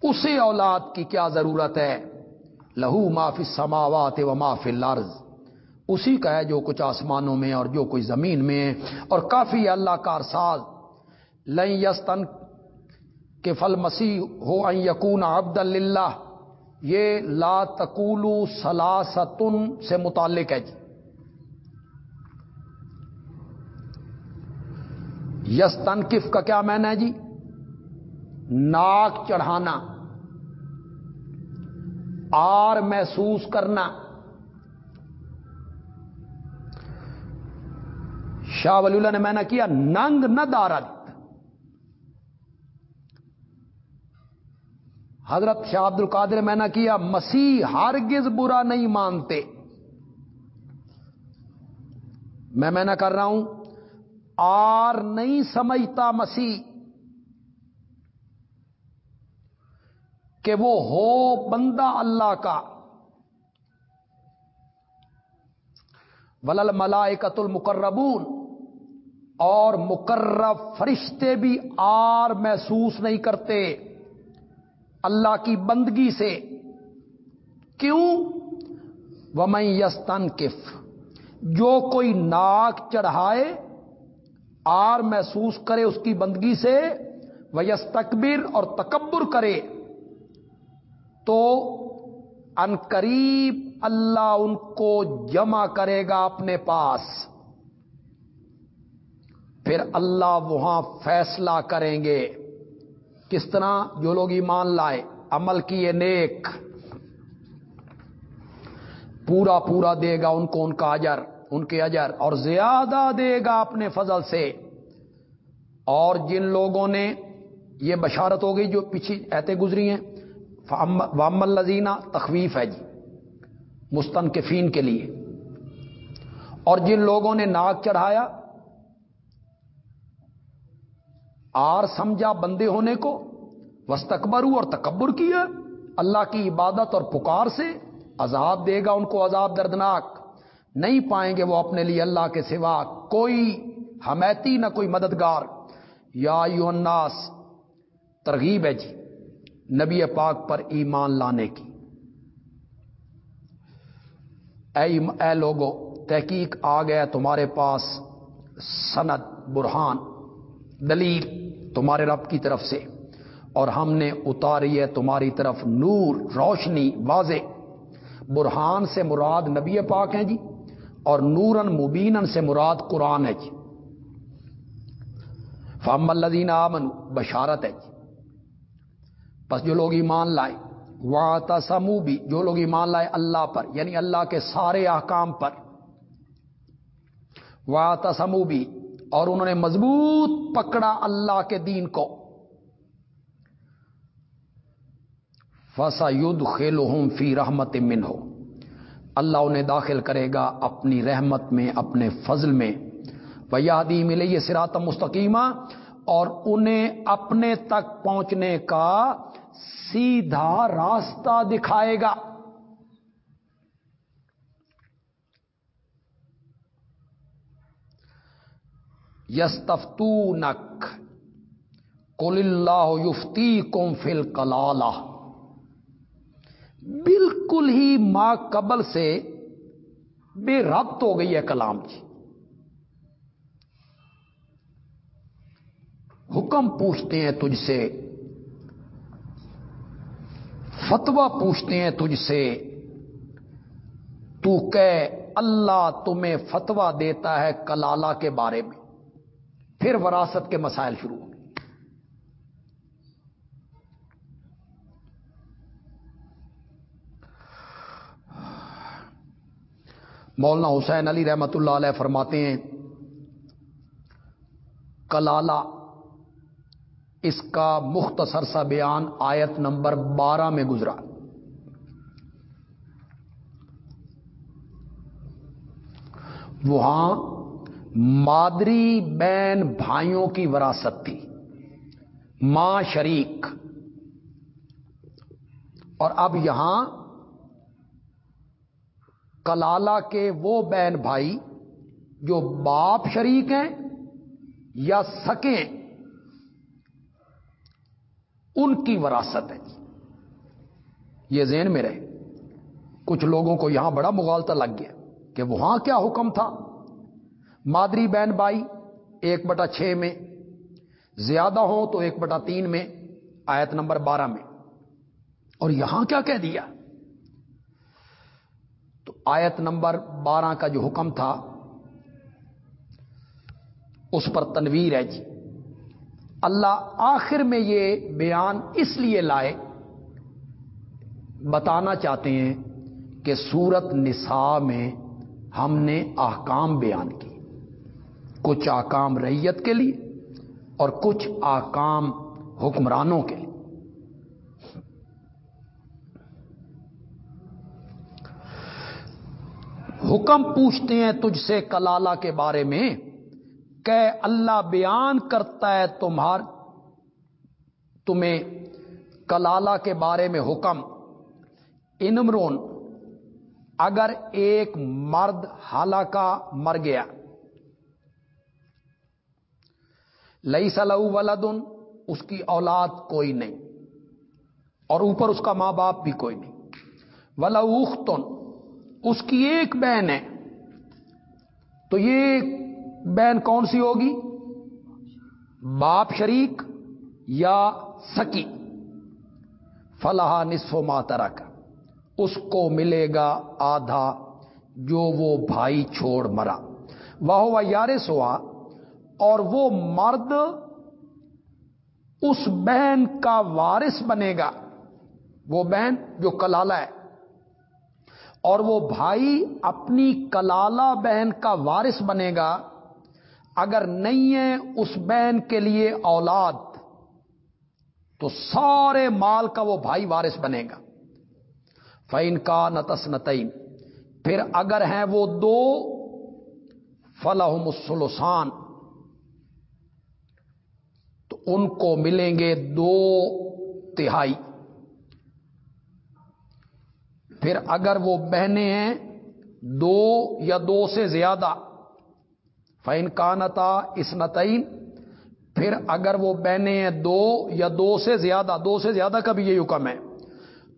اسے اولاد کی کیا ضرورت ہے؟ لہو معافی سماوات و معافی لارز اسی کا ہے جو کچھ آسمانوں میں اور جو کوئی زمین میں۔ اور کافی اللہ کا ارساز لئی یستن کے فل مسیح ہو یقون عبد اللہ یہ لا تکولو سلاستن سے متعلق ہے جی۔ یس تنکف کا کیا میں ہے جی؟ ناک چڑھانا، آر محسوس کرنا۔ شاہ ولی اللہ نے میں نے کیا، ننگ نہ دارت حضرت شاہ عبد القادر میں نے کیا، مسیح ہرگز برا نہیں مانتے۔ میں میں نہ کر رہا ہوں، آر نہیں سمجھتا مسیح کہ وہ ہو بندہ اللہ کا۔ ولل ملائکت المقربون، اور مقرب فرشتے بھی آر محسوس نہیں کرتے۔ اللہ کی بندگی سے۔ کیوں؟ ومئی یستن کف جو کوئی ناک چڑھائے، آر محسوس کرے اس کی بندگی سے وہ یس اور تکبر کرے، تو ان قریب اللہ ان کو جمع کرے گا اپنے پاس۔ پھر اللہ وہاں فیصلہ کریں گے۔ کس طرح جو لوگ ایمان لائے، عمل کیے نیک، پورا پورا دے گا ان کو ان کا اجر، ان کے اجر، اور زیادہ دے گا اپنے فضل سے۔ اور جن لوگوں نے یہ بشارت ہو گئی جو پیچھے ایتے گزری ہیں وام الزینہ تخویف ہے جی مستنقفین کے لیے۔ اور جن لوگوں نے ناک چڑھایا آر سمجھا بندے ہونے کو وسطبر اور تکبر کیا اللہ کی عبادت اور پکار سے عذاب دے گا ان کو عذاب دردناک۔ نہیں پائیں گے وہ اپنے لیے اللہ کے سوا کوئی حمیتی نہ کوئی مددگار۔ یا یو الناس ترغیب ہے جی نبی پاک پر ایمان لانے کی۔ اے, اے لوگو تحقیق آ گیا تمہارے پاس سند برہان۔ دلیل تمہارے رب کی طرف سے، اور ہم نے اتاری ہے تمہاری طرف نور، روشنی، واضح۔ برہان سے مراد نبی پاک ہیں جی اور نورن مبین سے مراد قرآن ہے جی۔ فام الدین آمن بشارت ہے جی۔ بس جو لوگ ایمان لائے وا بھی، جو لوگ ایمان لائے اللہ پر یعنی اللہ کے سارے احکام پر۔ وا تسمو بھی اور انہوں نے مضبوط پکڑا اللہ کے دین کو۔ فسا ید خیل فی رحمت من ہو اللہ انہیں داخل کرے گا اپنی رحمت میں، اپنے فضل میں۔ یادی ملے یہ سرات مستقیمہ اور انہیں اپنے تک پہنچنے کا سیدھا راستہ دکھائے گا۔ یس تفتو نک اللہ یفتی کم فل کلالہ بالکل ہی ماں قبل سے بے ربط ہو گئی ہے کلام جی حکم پوچھتے ہیں تجھ سے فتوا پوچھتے ہیں تجھ سے، تو کہ اللہ تمہیں فتوا دیتا ہے کلالہ کے بارے میں۔ پھر وراثت کے مسائل شروع ہوں مولانا حسین علی رحمت اللہ علیہ فرماتے ہیں، کلالہ، اس کا مختصر سا بیان آیت نمبر بارہ میں گزرا۔ وہاں مادری بین بھائیوں کی وراثت تھی۔ ماں شریک۔ اور اب یہاں کلالہ کے وہ بہن بھائی جو باپ شریک ہیں یا سکیں، ان کی وراثت ہے۔ جی یہ ذہن میں رہے۔ کچھ لوگوں کو یہاں بڑا مغالطہ لگ گیا کہ وہاں کیا حکم تھا۔ مادری بہن بائی، ایک بٹا چھ میں۔ زیادہ ہو تو ایک بٹا تین میں، آیت نمبر بارہ میں۔ اور یہاں کیا کہہ دیا؟ تو آیت نمبر بارہ کا جو حکم تھا، اس پر تنویر ہے جی۔ اللہ آخر میں یہ بیان اس لیے لائے، بتانا چاہتے ہیں کہ سورت نساء میں ہم نے آکام بیان کی کچھ آکام ریت کے لیے اور کچھ آکام حکمرانوں کے لیے۔ حکم پوچھتے ہیں تجھ سے کلالہ کے بارے میں، کہ اللہ بیان کرتا ہے تمہار، تمہیں کلالہ کے بارے میں حکم۔ انمرون، اگر ایک مرد کا مر گیا لئی سلو ولدن، اس کی اولاد کوئی نہیں، اور اوپر اس کا ماں باپ بھی کوئی نہیں۔ ولختن اس کی ایک بہن ہے۔ تو یہ بہن کون سی ہوگی؟ باپ شریک یا سکی؟ فلاح نصف و ماترک اس کو ملے گا آدھا جو وہ بھائی چھوڑ مرا۔ وہ یار سوا اور وہ مرد اس بہن کا وارث بنے گا۔ وہ بہن جو کلالہ ہے۔ اور وہ بھائی اپنی کلالہ بہن کا وارث بنے گا۔ اگر نہیں ہے اس بہن کے لیے اولاد، تو سارے مال کا وہ بھائی وارث بنے گا۔ فین کا نتس نتعین پھر اگر ہیں وہ دو فلاح مسلسان ان کو ملیں گے دو تہائی۔ پھر اگر وہ بہنیں ہیں، دو یا دو سے زیادہ فین کانتا اسنتعین پھر اگر وہ بہنیں ہیں دو یا دو سے زیادہ، دو سے زیادہ کا بھی یہ حکم ہے۔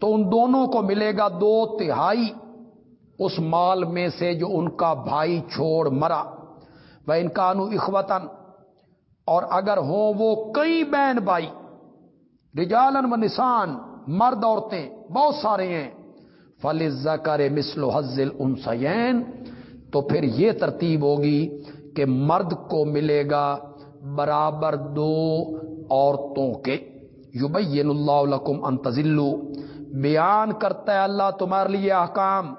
تو ان دونوں کو ملے گا دو تہائی۔ اس مال میں سے جو ان کا بھائی چھوڑ مرا وہ انکانو اخوتن اور اگر ہوں وہ کئی بہن بھائی، رجالن و نسان، مرد عورتیں بہت سارے ہیں فلز کر مسل حزل انسین تو پھر یہ ترتیب ہوگی کہ مرد کو ملے گا برابر دو عورتوں کے۔ یبین اللہ لکم انتظلو بیان کرتا ہے اللہ تمہارے لیے احکام۔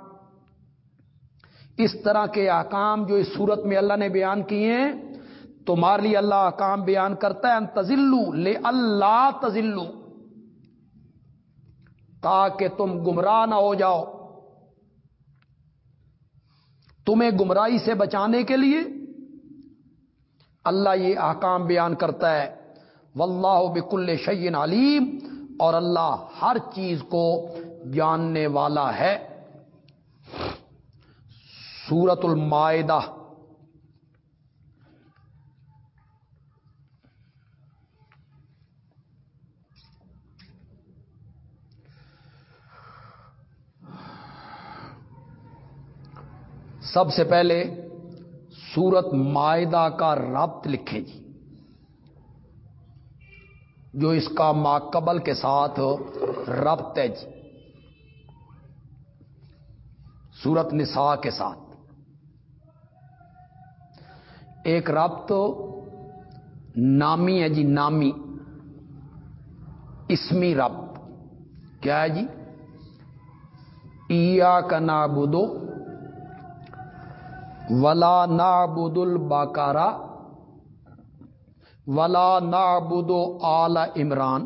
اس طرح کے احکام جو اس صورت میں اللہ نے بیان کیے ہیں تمہارے لیے اللہ احکام بیان کرتا ہے انتظلو لے اللہ تزلو تاکہ تم گمراہ نہ ہو جاؤ۔ تمہیں گمراہی سے بچانے کے لیے اللہ یہ احکام بیان کرتا ہے۔ واللہ بکل شعین علیم، اور اللہ ہر چیز کو جاننے والا ہے۔ سورت المائدہ۔ سب سے پہلے سورت معدہ کا ربط لکھیں جی۔ جو اس کا ماقبل کے ساتھ ربط ہے جی۔ سورت نساء کے ساتھ۔ ایک ربط نامی ہے جی نامی۔ اسمی رب کیا ہے جی؟ ایا کا نابودو ولا نابود الباکارا ولا نابود آل عمران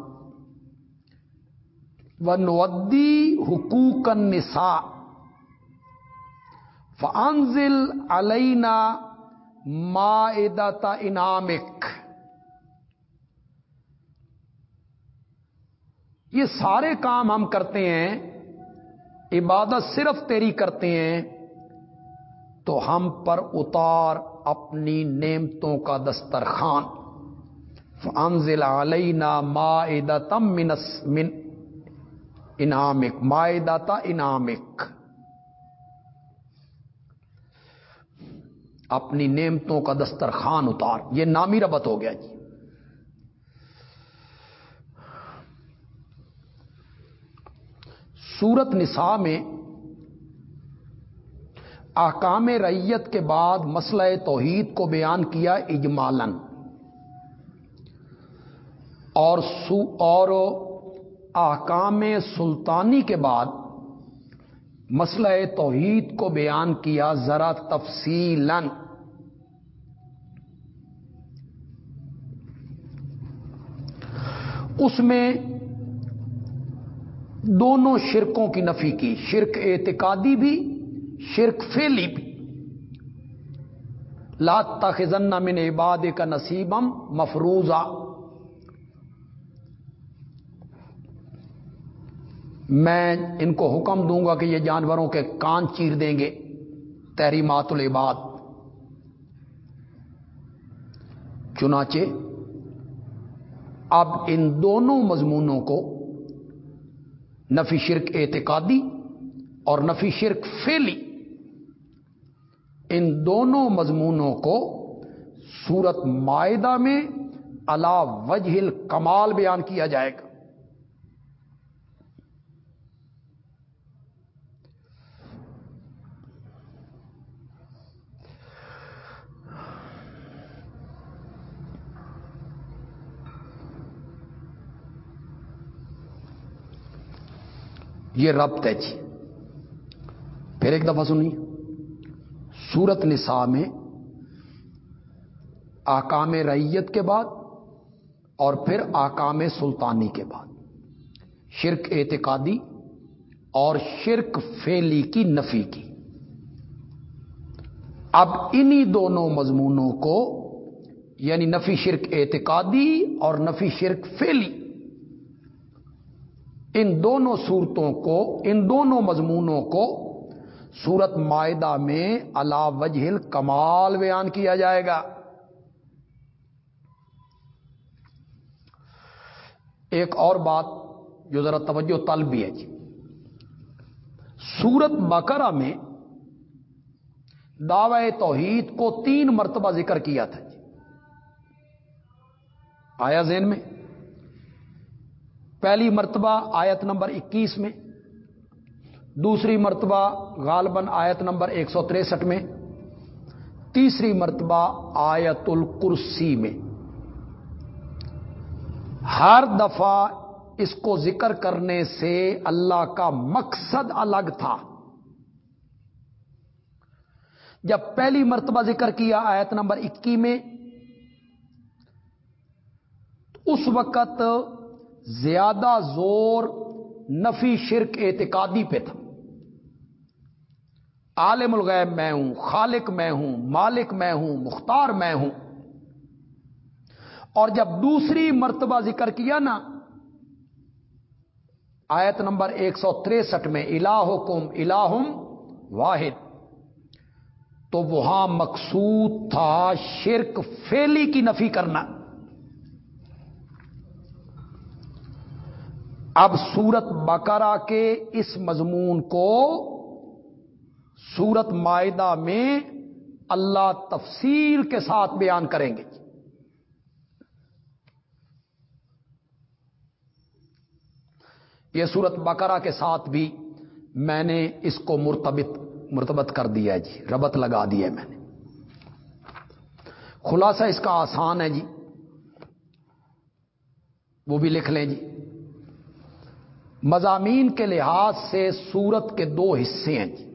و نودی حقوق النساء، فانزل علینا مائدت انامک۔ یہ سارے کام ہم کرتے ہیں، عبادت صرف تیری کرتے ہیں تو ہم پر اتار اپنی نعمتوں کا دسترخوان۔ فانزل علینا مائدتم من من انعامک مائدتا انعامک اپنی نعمتوں کا دسترخوان اتار۔ یہ نامی ربط ہو گیا جی۔ سورت نساء میں احکام ریت کے بعد مسئلہ توحید کو بیان کیا اجمالن اور سو، اور احکام سلطانی کے بعد مسئلہ توحید کو بیان کیا ذرا تفصیل اس میں دونوں شرکوں کی نفی کی، شرک اعتقادی بھی شرک فیلی بھی لاتا خزن من عباد کا نصیبم مفروضہ میں ان کو حکم دوں گا کہ یہ جانوروں کے کان چیر دیں گے. تحریمات العباد. چنانچہ، اب ان دونوں مضمونوں کو نفی شرک اعتقادی اور نفی شرک فیلی ان دونوں مضمونوں کو سورت معاہدہ میں اللہ وجہ کمال بیان کیا جائے گا۔ یہ ربط ہے جی۔ پھر ایک دفعہ سنیے۔ سورت نساء میں، آکام ریت کے بعد اور پھر آکام سلطانی کے بعد۔ شرک اعتقادی اور شرک فیلی کی نفی کی۔ اب انہی دونوں مضمونوں کو یعنی نفی شرک اعتقادی اور نفی شرک فیلی ان دونوں صورتوں کو، ان دونوں مضمونوں کو سورت معدہ میں اللہ وجہ کمال بیان کیا جائے گا۔ ایک اور بات جو ذرا توجہ طلب بھی ہے جی۔ سورت بکرا میں دعوی توحید کو تین مرتبہ ذکر کیا تھا جی۔ آیا ذہن میں؟ پہلی مرتبہ آیت نمبر اکیس میں دوسری مرتبہ غالباً آیت نمبر ایک سو تریسٹھ میں، تیسری مرتبہ آیت الکرسی میں۔ ہر دفعہ اس کو ذکر کرنے سے اللہ کا مقصد الگ تھا۔ جب پہلی مرتبہ ذکر کیا آیت نمبر اکی میں، اس وقت زیادہ زور نفی شرک اعتقادی پہ تھا۔ عالم الغیب میں ہوں، خالق میں ہوں، مالک میں ہوں، مختار میں ہوں۔ اور جب دوسری مرتبہ ذکر کیا نا، آیت نمبر ایک سو تریسٹھ میں الہ کم الہم واحد، تو وہاں مقصود تھا شرک فیلی کی نفی کرنا۔ اب سورت بکرا کے اس مضمون کو سورت معدہ میں اللہ تفصیل کے ساتھ بیان کریں گے۔ یہ سورت بکرا کے ساتھ بھی میں نے اس کو مرتبط مرتبت کر دیا ہے جی ربط لگا دیا ہے میں نے۔ خلاصہ اس کا آسان ہے جی۔ وہ بھی لکھ لیں جی۔ مضامین کے لحاظ سے سورت کے دو حصے ہیں جی۔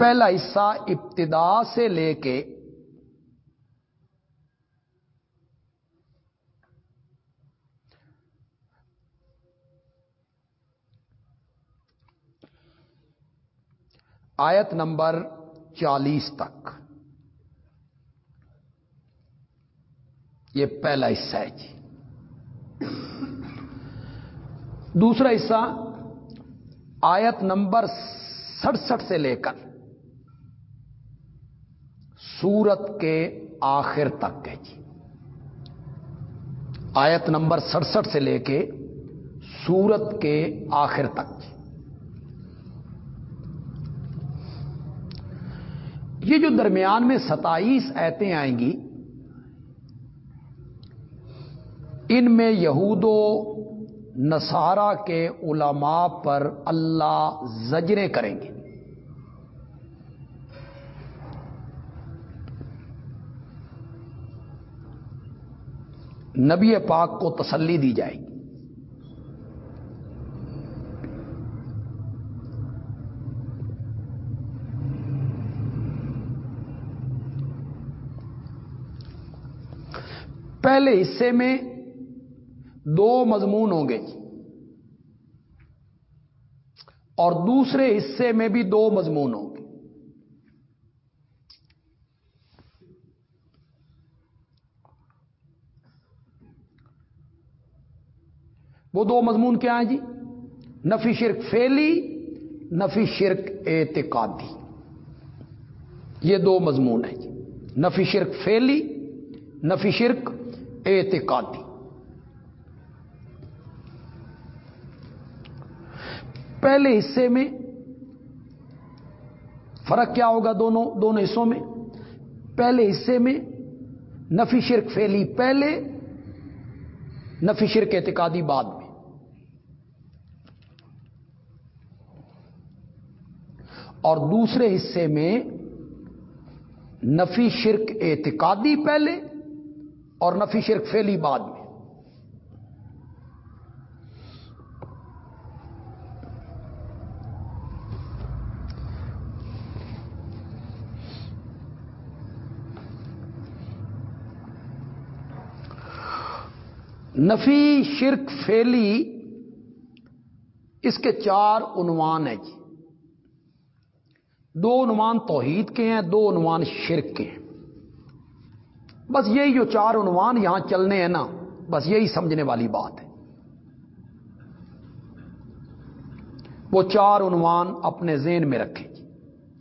پہلا حصہ ابتدا سے لے کے آیت نمبر چالیس تک۔ یہ پہلا حصہ ہے جی۔ دوسرا حصہ آیت نمبر سڑسٹھ سے لے کر۔ سورت کے آخر تک ہے جی۔ آیت نمبر سڑسٹھ سے لے کے سورت کے آخر تک جی۔ یہ جو درمیان میں ستائیس ایتیں آئیں گی، ان میں یہود و نصارہ کے علماء پر اللہ زجریں کریں گے۔ نبی پاک کو تسلی دی جائے گی۔ پہلے حصے میں دو مضمون ہوں گے جی۔ اور دوسرے حصے میں بھی دو مضمون ہوں گے۔ وہ دو مضمون کیا ہیں جی؟ نفی شرک فیلی نفی شرک اعتقادی۔ یہ دو مضمون ہیں جی۔ نفی شرک فیلی نفی شرک اعتقادی۔ پہلے حصے میں فرق کیا ہوگا دونوں دونوں حصوں میں؟ پہلے حصے میں نفی شرک فیلی پہلے نفی شرک اعتقادی بعد میں اور دوسرے حصے میں نفی شرک اعتقادی پہلے اور نفی شرک فیلی بعد میں۔ نفی شرک فیلی اس کے چار عنوان ہیں جی۔ دو عنوان توحید کے ہیں، دو عنوان شرک کے ہیں۔ بس یہی جو چار عنوان یہاں چلنے ہیں نا، بس یہی سمجھنے والی بات ہے۔ وہ چار عنوان اپنے ذہن میں رکھے جی۔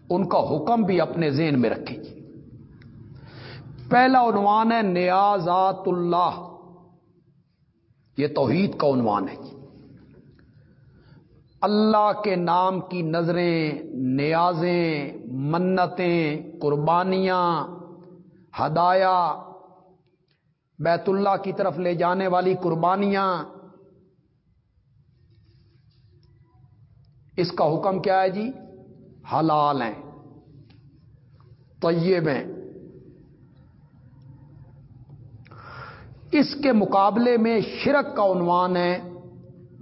ان کا حکم بھی اپنے ذہن میں رکھے جی۔ پہلا عنوان ہے نیازات اللہ۔ یہ توحید کا عنوان ہے جی۔ اللہ کے نام کی نظریں، نیازیں، منتیں، قربانیاں، ہدایا، بیت اللہ کی طرف لے جانے والی قربانیاں۔ اس کا حکم کیا ہے جی؟ حلال ہیں، طیب ہیں۔ اس کے مقابلے میں شرک کا عنوان ہے۔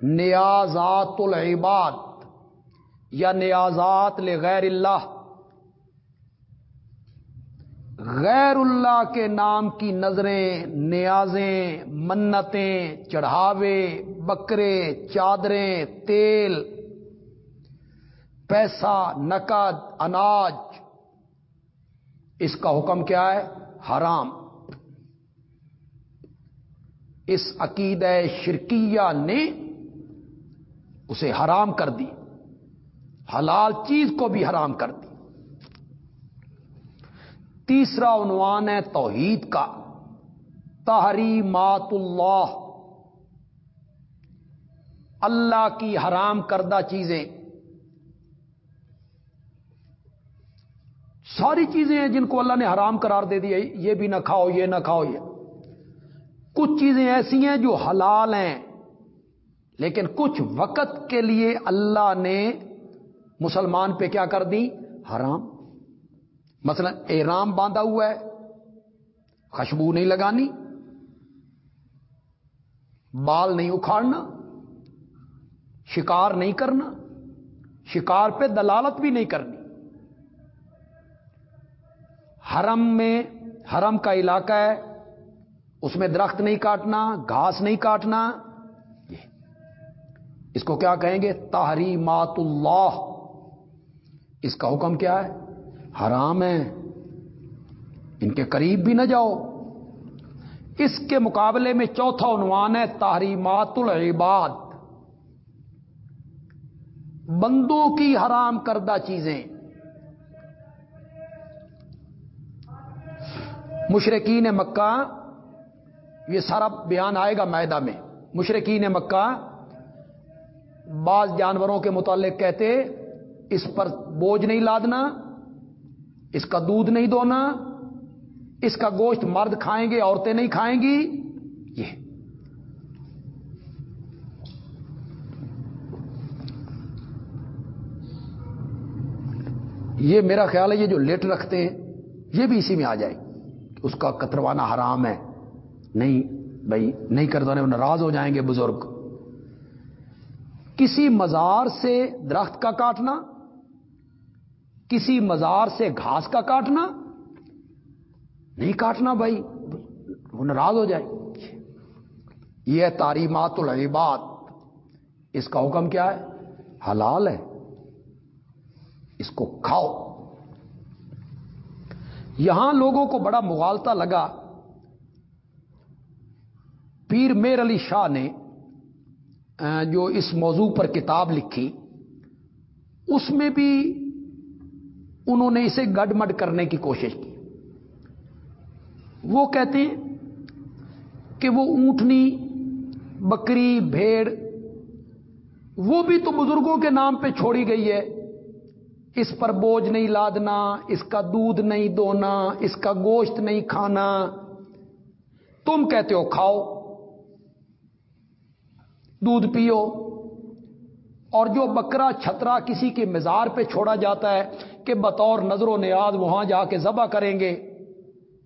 نیازات العباد، یا نیازات لغیر اللہ۔ غیر اللہ کے نام کی نظریں، نیازیں، منتیں، چڑھاوے، بکرے، چادریں، تیل، پیسہ، نقد، اناج۔ اس کا حکم کیا ہے؟ حرام۔ اس عقید شرکیہ نے اسے حرام کر دی۔ حلال چیز کو بھی حرام کر دی۔ تیسرا عنوان ہے توحید کا۔ تحریمات اللہ۔ اللہ کی حرام کردہ چیزیں۔ ساری چیزیں ہیں جن کو اللہ نے حرام قرار دے دیا یہ بھی نہ کھاؤ، یہ نہ کھاؤ، یہ۔ کچھ چیزیں ایسی ہیں جو حلال ہیں۔ لیکن کچھ وقت کے لیے اللہ نے مسلمان پہ کیا کر دی؟ حرام. مثلا احرام باندھا ہوا ہے، خوشبو نہیں لگانی، بال نہیں اکھاڑنا، شکار نہیں کرنا، شکار پہ دلالت بھی نہیں کرنی۔ حرم میں، حرم کا علاقہ ہے، اس میں درخت نہیں کاٹنا، گھاس نہیں کاٹنا اس کو کیا کہیں گے؟ تحریمات اللہ. اس کا حکم کیا ہے؟ حرام ہے. ان کے قریب بھی نہ جاؤ. اس کے مقابلے میں چوتھا عنوان ہے تحریمات العباد. بندوں کی حرام کردہ چیزیں. مشرقین مکہ، یہ سارا بیان آئے گا میدہ میں. مشرقین مکہ بعض جانوروں کے متعلق کہتے اس پر بوجھ نہیں لادنا، اس کا دودھ نہیں دونا، اس کا گوشت مرد کھائیں گے، عورتیں نہیں کھائیں گی، یہ۔ یہ میرا خیال ہے، یہ جو لیٹ رکھتے ہیں، یہ بھی اسی میں آ جائے اس کا کتروانا حرام ہے۔ نہیں بھائی، نہیں کرتا ناراض ہو جائیں گے بزرگ۔ کسی مزار سے درخت کا کاٹنا، کسی مزار سے گھاس کا کاٹنا، نہیں کاٹنا بھائی، وہ ناراض ہو جائے۔ یہ تعریمات العباد، اس کا حکم کیا ہے؟ حلال ہے۔ اس کو کھاؤ۔ یہاں لوگوں کو بڑا مغالتا لگا۔ پیر میر علی شاہ نے جو اس موضوع پر کتاب لکھی، اس میں بھی انہوں نے اسے گڈ مڈ کرنے کی کوشش کی۔ وہ کہتے ہیں کہ وہ اونٹنی، بکری، بھیڑ، وہ بھی تو بزرگوں کے نام پہ چھوڑی گئی ہے۔ اس پر بوجھ نہیں لادنا، اس کا دودھ نہیں دونا، اس کا گوشت نہیں کھانا۔ تم کہتے ہو، کھاؤ۔ دودھ پیو، اور جو بکرا چھترا کسی کے مزار پہ چھوڑا جاتا ہے کہ بطور نظر و نیاز وہاں جا کے ذبح کریں گے،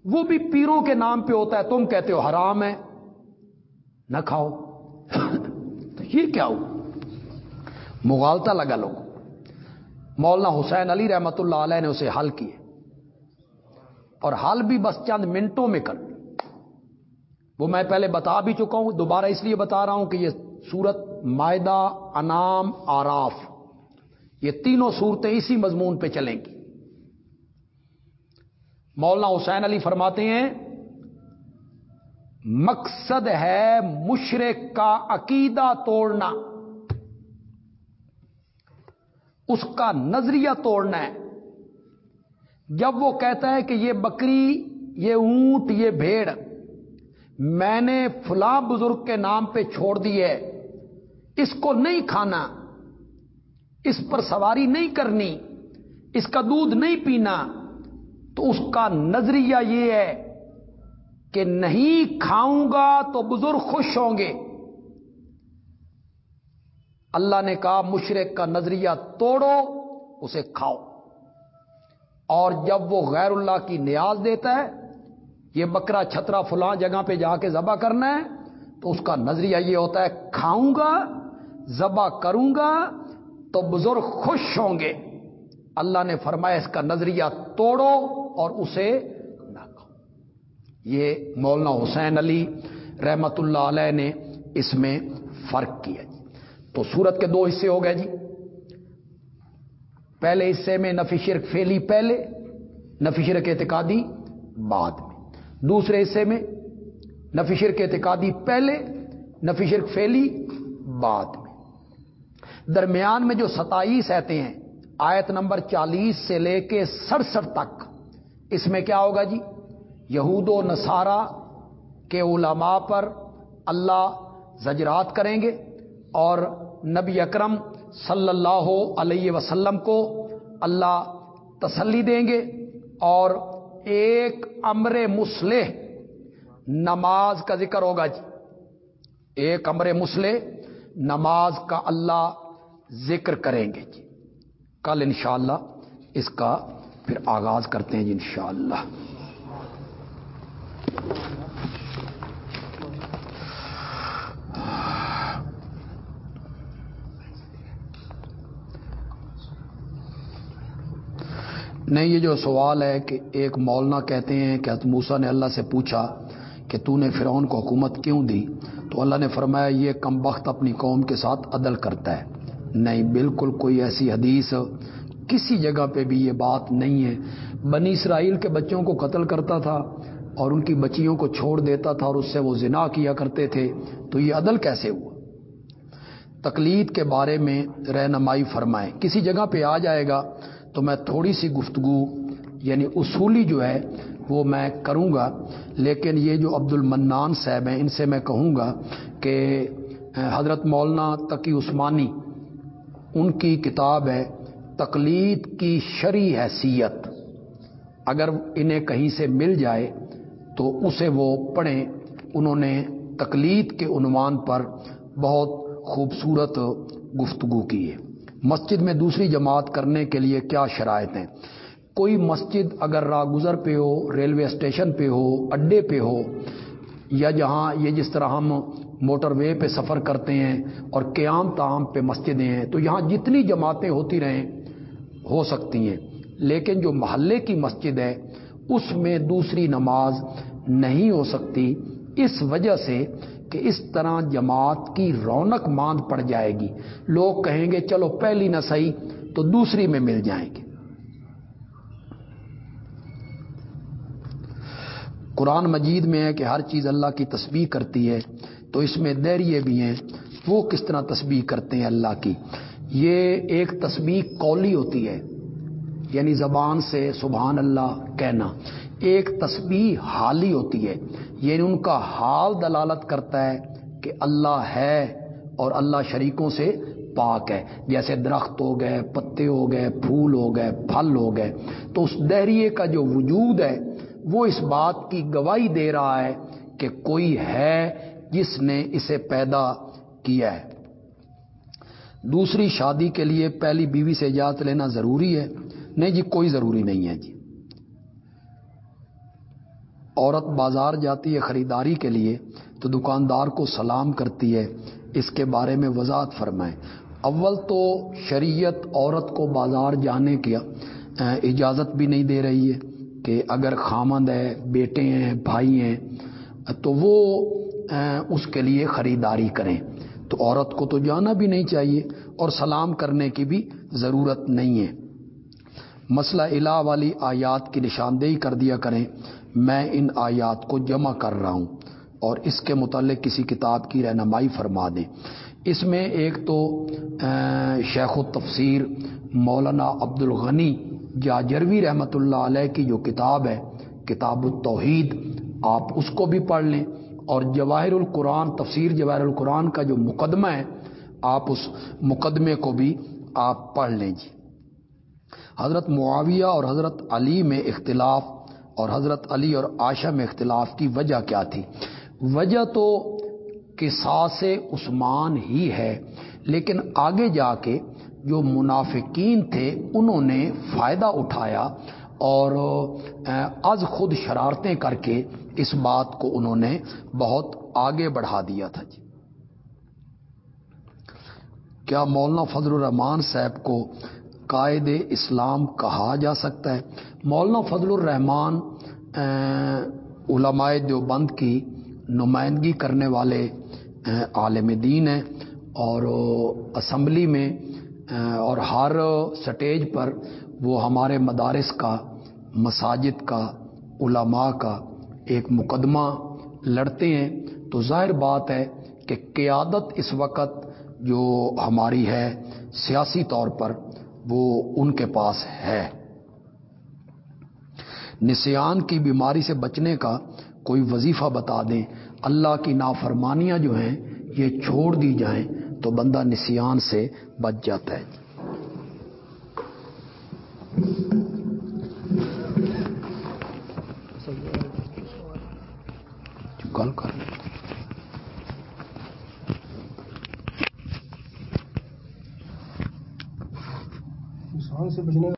وہ بھی پیروں کے نام پہ ہوتا ہے، تم کہتے ہو حرام ہے، نہ کھاؤ۔ تو یہ کیا ہو؟ مغالتا لگا لوگ مولانا حسین علی رحمت اللہ علیہ نے اسے حل کیے۔ اور حل بھی بس چند منٹوں میں کر۔ وہ میں پہلے بتا بھی چکا ہوں، دوبارہ اس لیے بتا رہا ہوں کہ یہ سورت معدہ انام آراف۔ یہ تینوں صورتیں اسی مضمون پہ چلیں گی۔ مولانا حسین علی فرماتے ہیں، مقصد ہے مشرق کا عقیدہ توڑنا۔ اس کا نظریہ توڑنا ہے۔ جب وہ کہتا ہے کہ یہ بکری، یہ اونٹ، یہ بھیڑ میں نے فلاں بزرگ کے نام پہ چھوڑ دی ہے، اس کو نہیں کھانا، اس پر سواری نہیں کرنی، اس کا دودھ نہیں پینا۔ تو اس کا نظریہ یہ ہے کہ نہیں کھاؤں گا تو بزرگ خوش ہوں گے۔ اللہ نے کہا، مشرق کا نظریہ توڑو، اسے کھاؤ۔ اور جب وہ غیر اللہ کی نیاز دیتا ہے یہ بکرا چھترا فلاں جگہ پہ جا کے ذبح کرنا ہے، تو اس کا نظریہ یہ ہوتا ہے، کھاؤں گا، ذبح کروں گا، تو بزرگ خوش ہوں گے۔ اللہ نے فرمایا، اس کا نظریہ توڑو اور اسے نہ کھاؤ۔ یہ مولانا حسین علی رحمت اللہ علیہ نے اس میں فرق کیا جی۔ تو سورت کے دو حصے ہو گئے جی۔ پہلے حصے میں نفی شرک فیلی پہلے نفی شرک اعتقادی، بعد میں۔ دوسرے حصے میں نفی شرک اعتقادی پہلے، نفی شرک فیلی بعد میں۔ درمیان میں جو ستائیس ایتے ہیں، آیت نمبر چالیس سے لے کے سڑسٹھ تک، اس میں کیا ہوگا جی؟ یہود و نصارہ کے علماء پر اللہ زجرات کریں گے اور نبی اکرم صلی اللہ علیہ وسلم کو اللہ تسلی دیں گے اور ایک امر مسلح نماز کا ذکر ہوگا جی۔ ایک امر مسلح نماز کا اللہ ذکر کریں گے جی۔ کل انشاءاللہ اس کا پھر آغاز کرتے ہیں جی انشاءاللہ۔ نہیں، یہ جو سوال ہے کہ ایک مولانا کہتے ہیں کہ موسا نے اللہ سے پوچھا کہ تو نے فرعون کو حکومت کیوں دی؟ تو اللہ نے فرمایا یہ کم وقت اپنی قوم کے ساتھ عدل کرتا ہے۔ نہیں، بالکل کوئی ایسی حدیث کسی جگہ پہ بھی یہ بات نہیں ہے۔ بنی اسرائیل کے بچوں کو قتل کرتا تھا اور ان کی بچیوں کو چھوڑ دیتا تھا اور اس سے وہ زنا کیا کرتے تھے۔ تو یہ عدل کیسے ہوا؟ تقلید کے بارے میں رہنمائی فرمائیں۔ کسی جگہ پہ آ جائے گا تو میں تھوڑی سی گفتگو یعنی اصولی جو ہے، وہ میں کروں گا۔ لیکن یہ جو عبد المنان صاحب ہیں، ان سے میں کہوں گا کہ حضرت مولانا تقی عثمانی، ان کی کتاب ہے، تقلید کی شرع حیثیت۔ اگر انہیں کہیں سے مل جائے، تو اسے وہ پڑھیں۔ انہوں نے تقلید کے عنوان پر بہت خوبصورت گفتگو کی ہے۔ مسجد میں دوسری جماعت کرنے کے لیے کیا شرائط ہیں کوئی مسجد اگر راہ گزر پہ ہو، ریلوے اسٹیشن پہ ہو، اڈے پہ ہو، یا جہاں یہ جس طرح ہم موٹر وے پہ سفر کرتے ہیں اور قیام تام پہ مسجدیں ہیں، تو یہاں جتنی جماعتیں ہوتی رہیں، ہو سکتی ہیں۔ لیکن جو محلے کی مسجد ہے، اس میں دوسری نماز نہیں ہو سکتی۔ اس وجہ سے کہ اس طرح جماعت کی رونق ماند پڑ جائے گی۔ لوگ کہیں گے، چلو پہلی نہ صحیح تو دوسری میں مل جائیں گے۔ قرآن مجید میں ہے کہ ہر چیز اللہ کی تسبیح کرتی ہے، تو اس میں دیریے بھی ہیں۔ وہ کس طرح تسبیح کرتے ہیں اللہ کی؟ یہ ایک تسبیح قولی ہوتی ہے یعنی زبان سے سبحان اللہ کہنا۔ ایک تسبیح حالی ہوتی ہے یعنی ان کا حال دلالت کرتا ہے کہ اللہ ہے اور اللہ شریکوں سے پاک ہے۔ جیسے درخت ہو گئے، پتے ہو گئے، پھول ہو گئے، پھل ہو گئے۔ تو اس دہریے کا جو وجود ہے، وہ اس بات کی گواہی دے رہا ہے کہ کوئی ہے جس نے اسے پیدا کیا ہے۔ دوسری شادی کے لیے پہلی بیوی سے اجازت لینا ضروری ہے۔ نہیں جی کوئی ضروری نہیں ہے جی۔ عورت بازار جاتی ہے خریداری کے لیے تو دکاندار کو سلام کرتی ہے۔ اس کے بارے میں وضاحت فرمائیں۔ اول تو شریعت عورت کو بازار جانے کی اجازت بھی نہیں دے رہی ہے کہ اگر خامند ہے، بیٹے ہیں، بھائی ہیں، تو وہ اس کے لیے خریداری کریں۔ تو عورت کو تو جانا بھی نہیں چاہیے اور سلام کرنے کی بھی ضرورت نہیں ہے۔ مسئلہ الہ والی آیات کی نشاندہی کر دیا کریں۔ میں ان آیات کو جمع کر رہا ہوں اور اس کے متعلق کسی کتاب کی رہنمائی فرما دیں۔ اس میں ایک تو شیخ التفسیر مولانا عبد الغنی جاجروی رحمۃ اللہ علیہ کی جو کتاب ہے، کتاب التوحید، آپ اس کو بھی پڑھ لیں۔ اور جواہر القرآن، تفسیر جواہر القرآن کا جو مقدمہ ہے، آپ اس مقدمے کو بھی آپ پڑھ لیں جی۔ حضرت معاویہ اور حضرت علی میں اختلاف اور حضرت علی اور عائشہ میں اختلاف کی وجہ کیا تھی؟ وجہ تو قصاص عثمان ہی ہے، لیکن آگے جا کے جو منافقین تھے، انہوں نے فائدہ اٹھایا اور از خود شرارتیں کر کے اس بات کو انہوں نے بہت آگے بڑھا دیا تھا۔ جی۔ کیا مولانا فضل الرحمان صاحب کو قائد اسلام کہا جا سکتا ہے۔ مولانا فضل الرحمان علماء دیوبند کی نمائندگی کرنے والے عالم دین ہیں اور اسمبلی میں اور ہر سٹیج پر وہ ہمارے مدارس کا، مساجد کا، علماء کا ایک مقدمہ لڑتے ہیں۔ تو ظاہر بات ہے کہ قیادت اس وقت جو ہماری ہے، سیاسی طور پر وہ ان کے پاس ہے۔ نسیان کی بیماری سے بچنے کا کوئی وظیفہ بتا دیں، اللہ کی نافرمانیاں جو ہیں، یہ چھوڑ دی جائیں تو بندہ نسیان سے بچ جاتا ہے۔ گل کر سے بچنے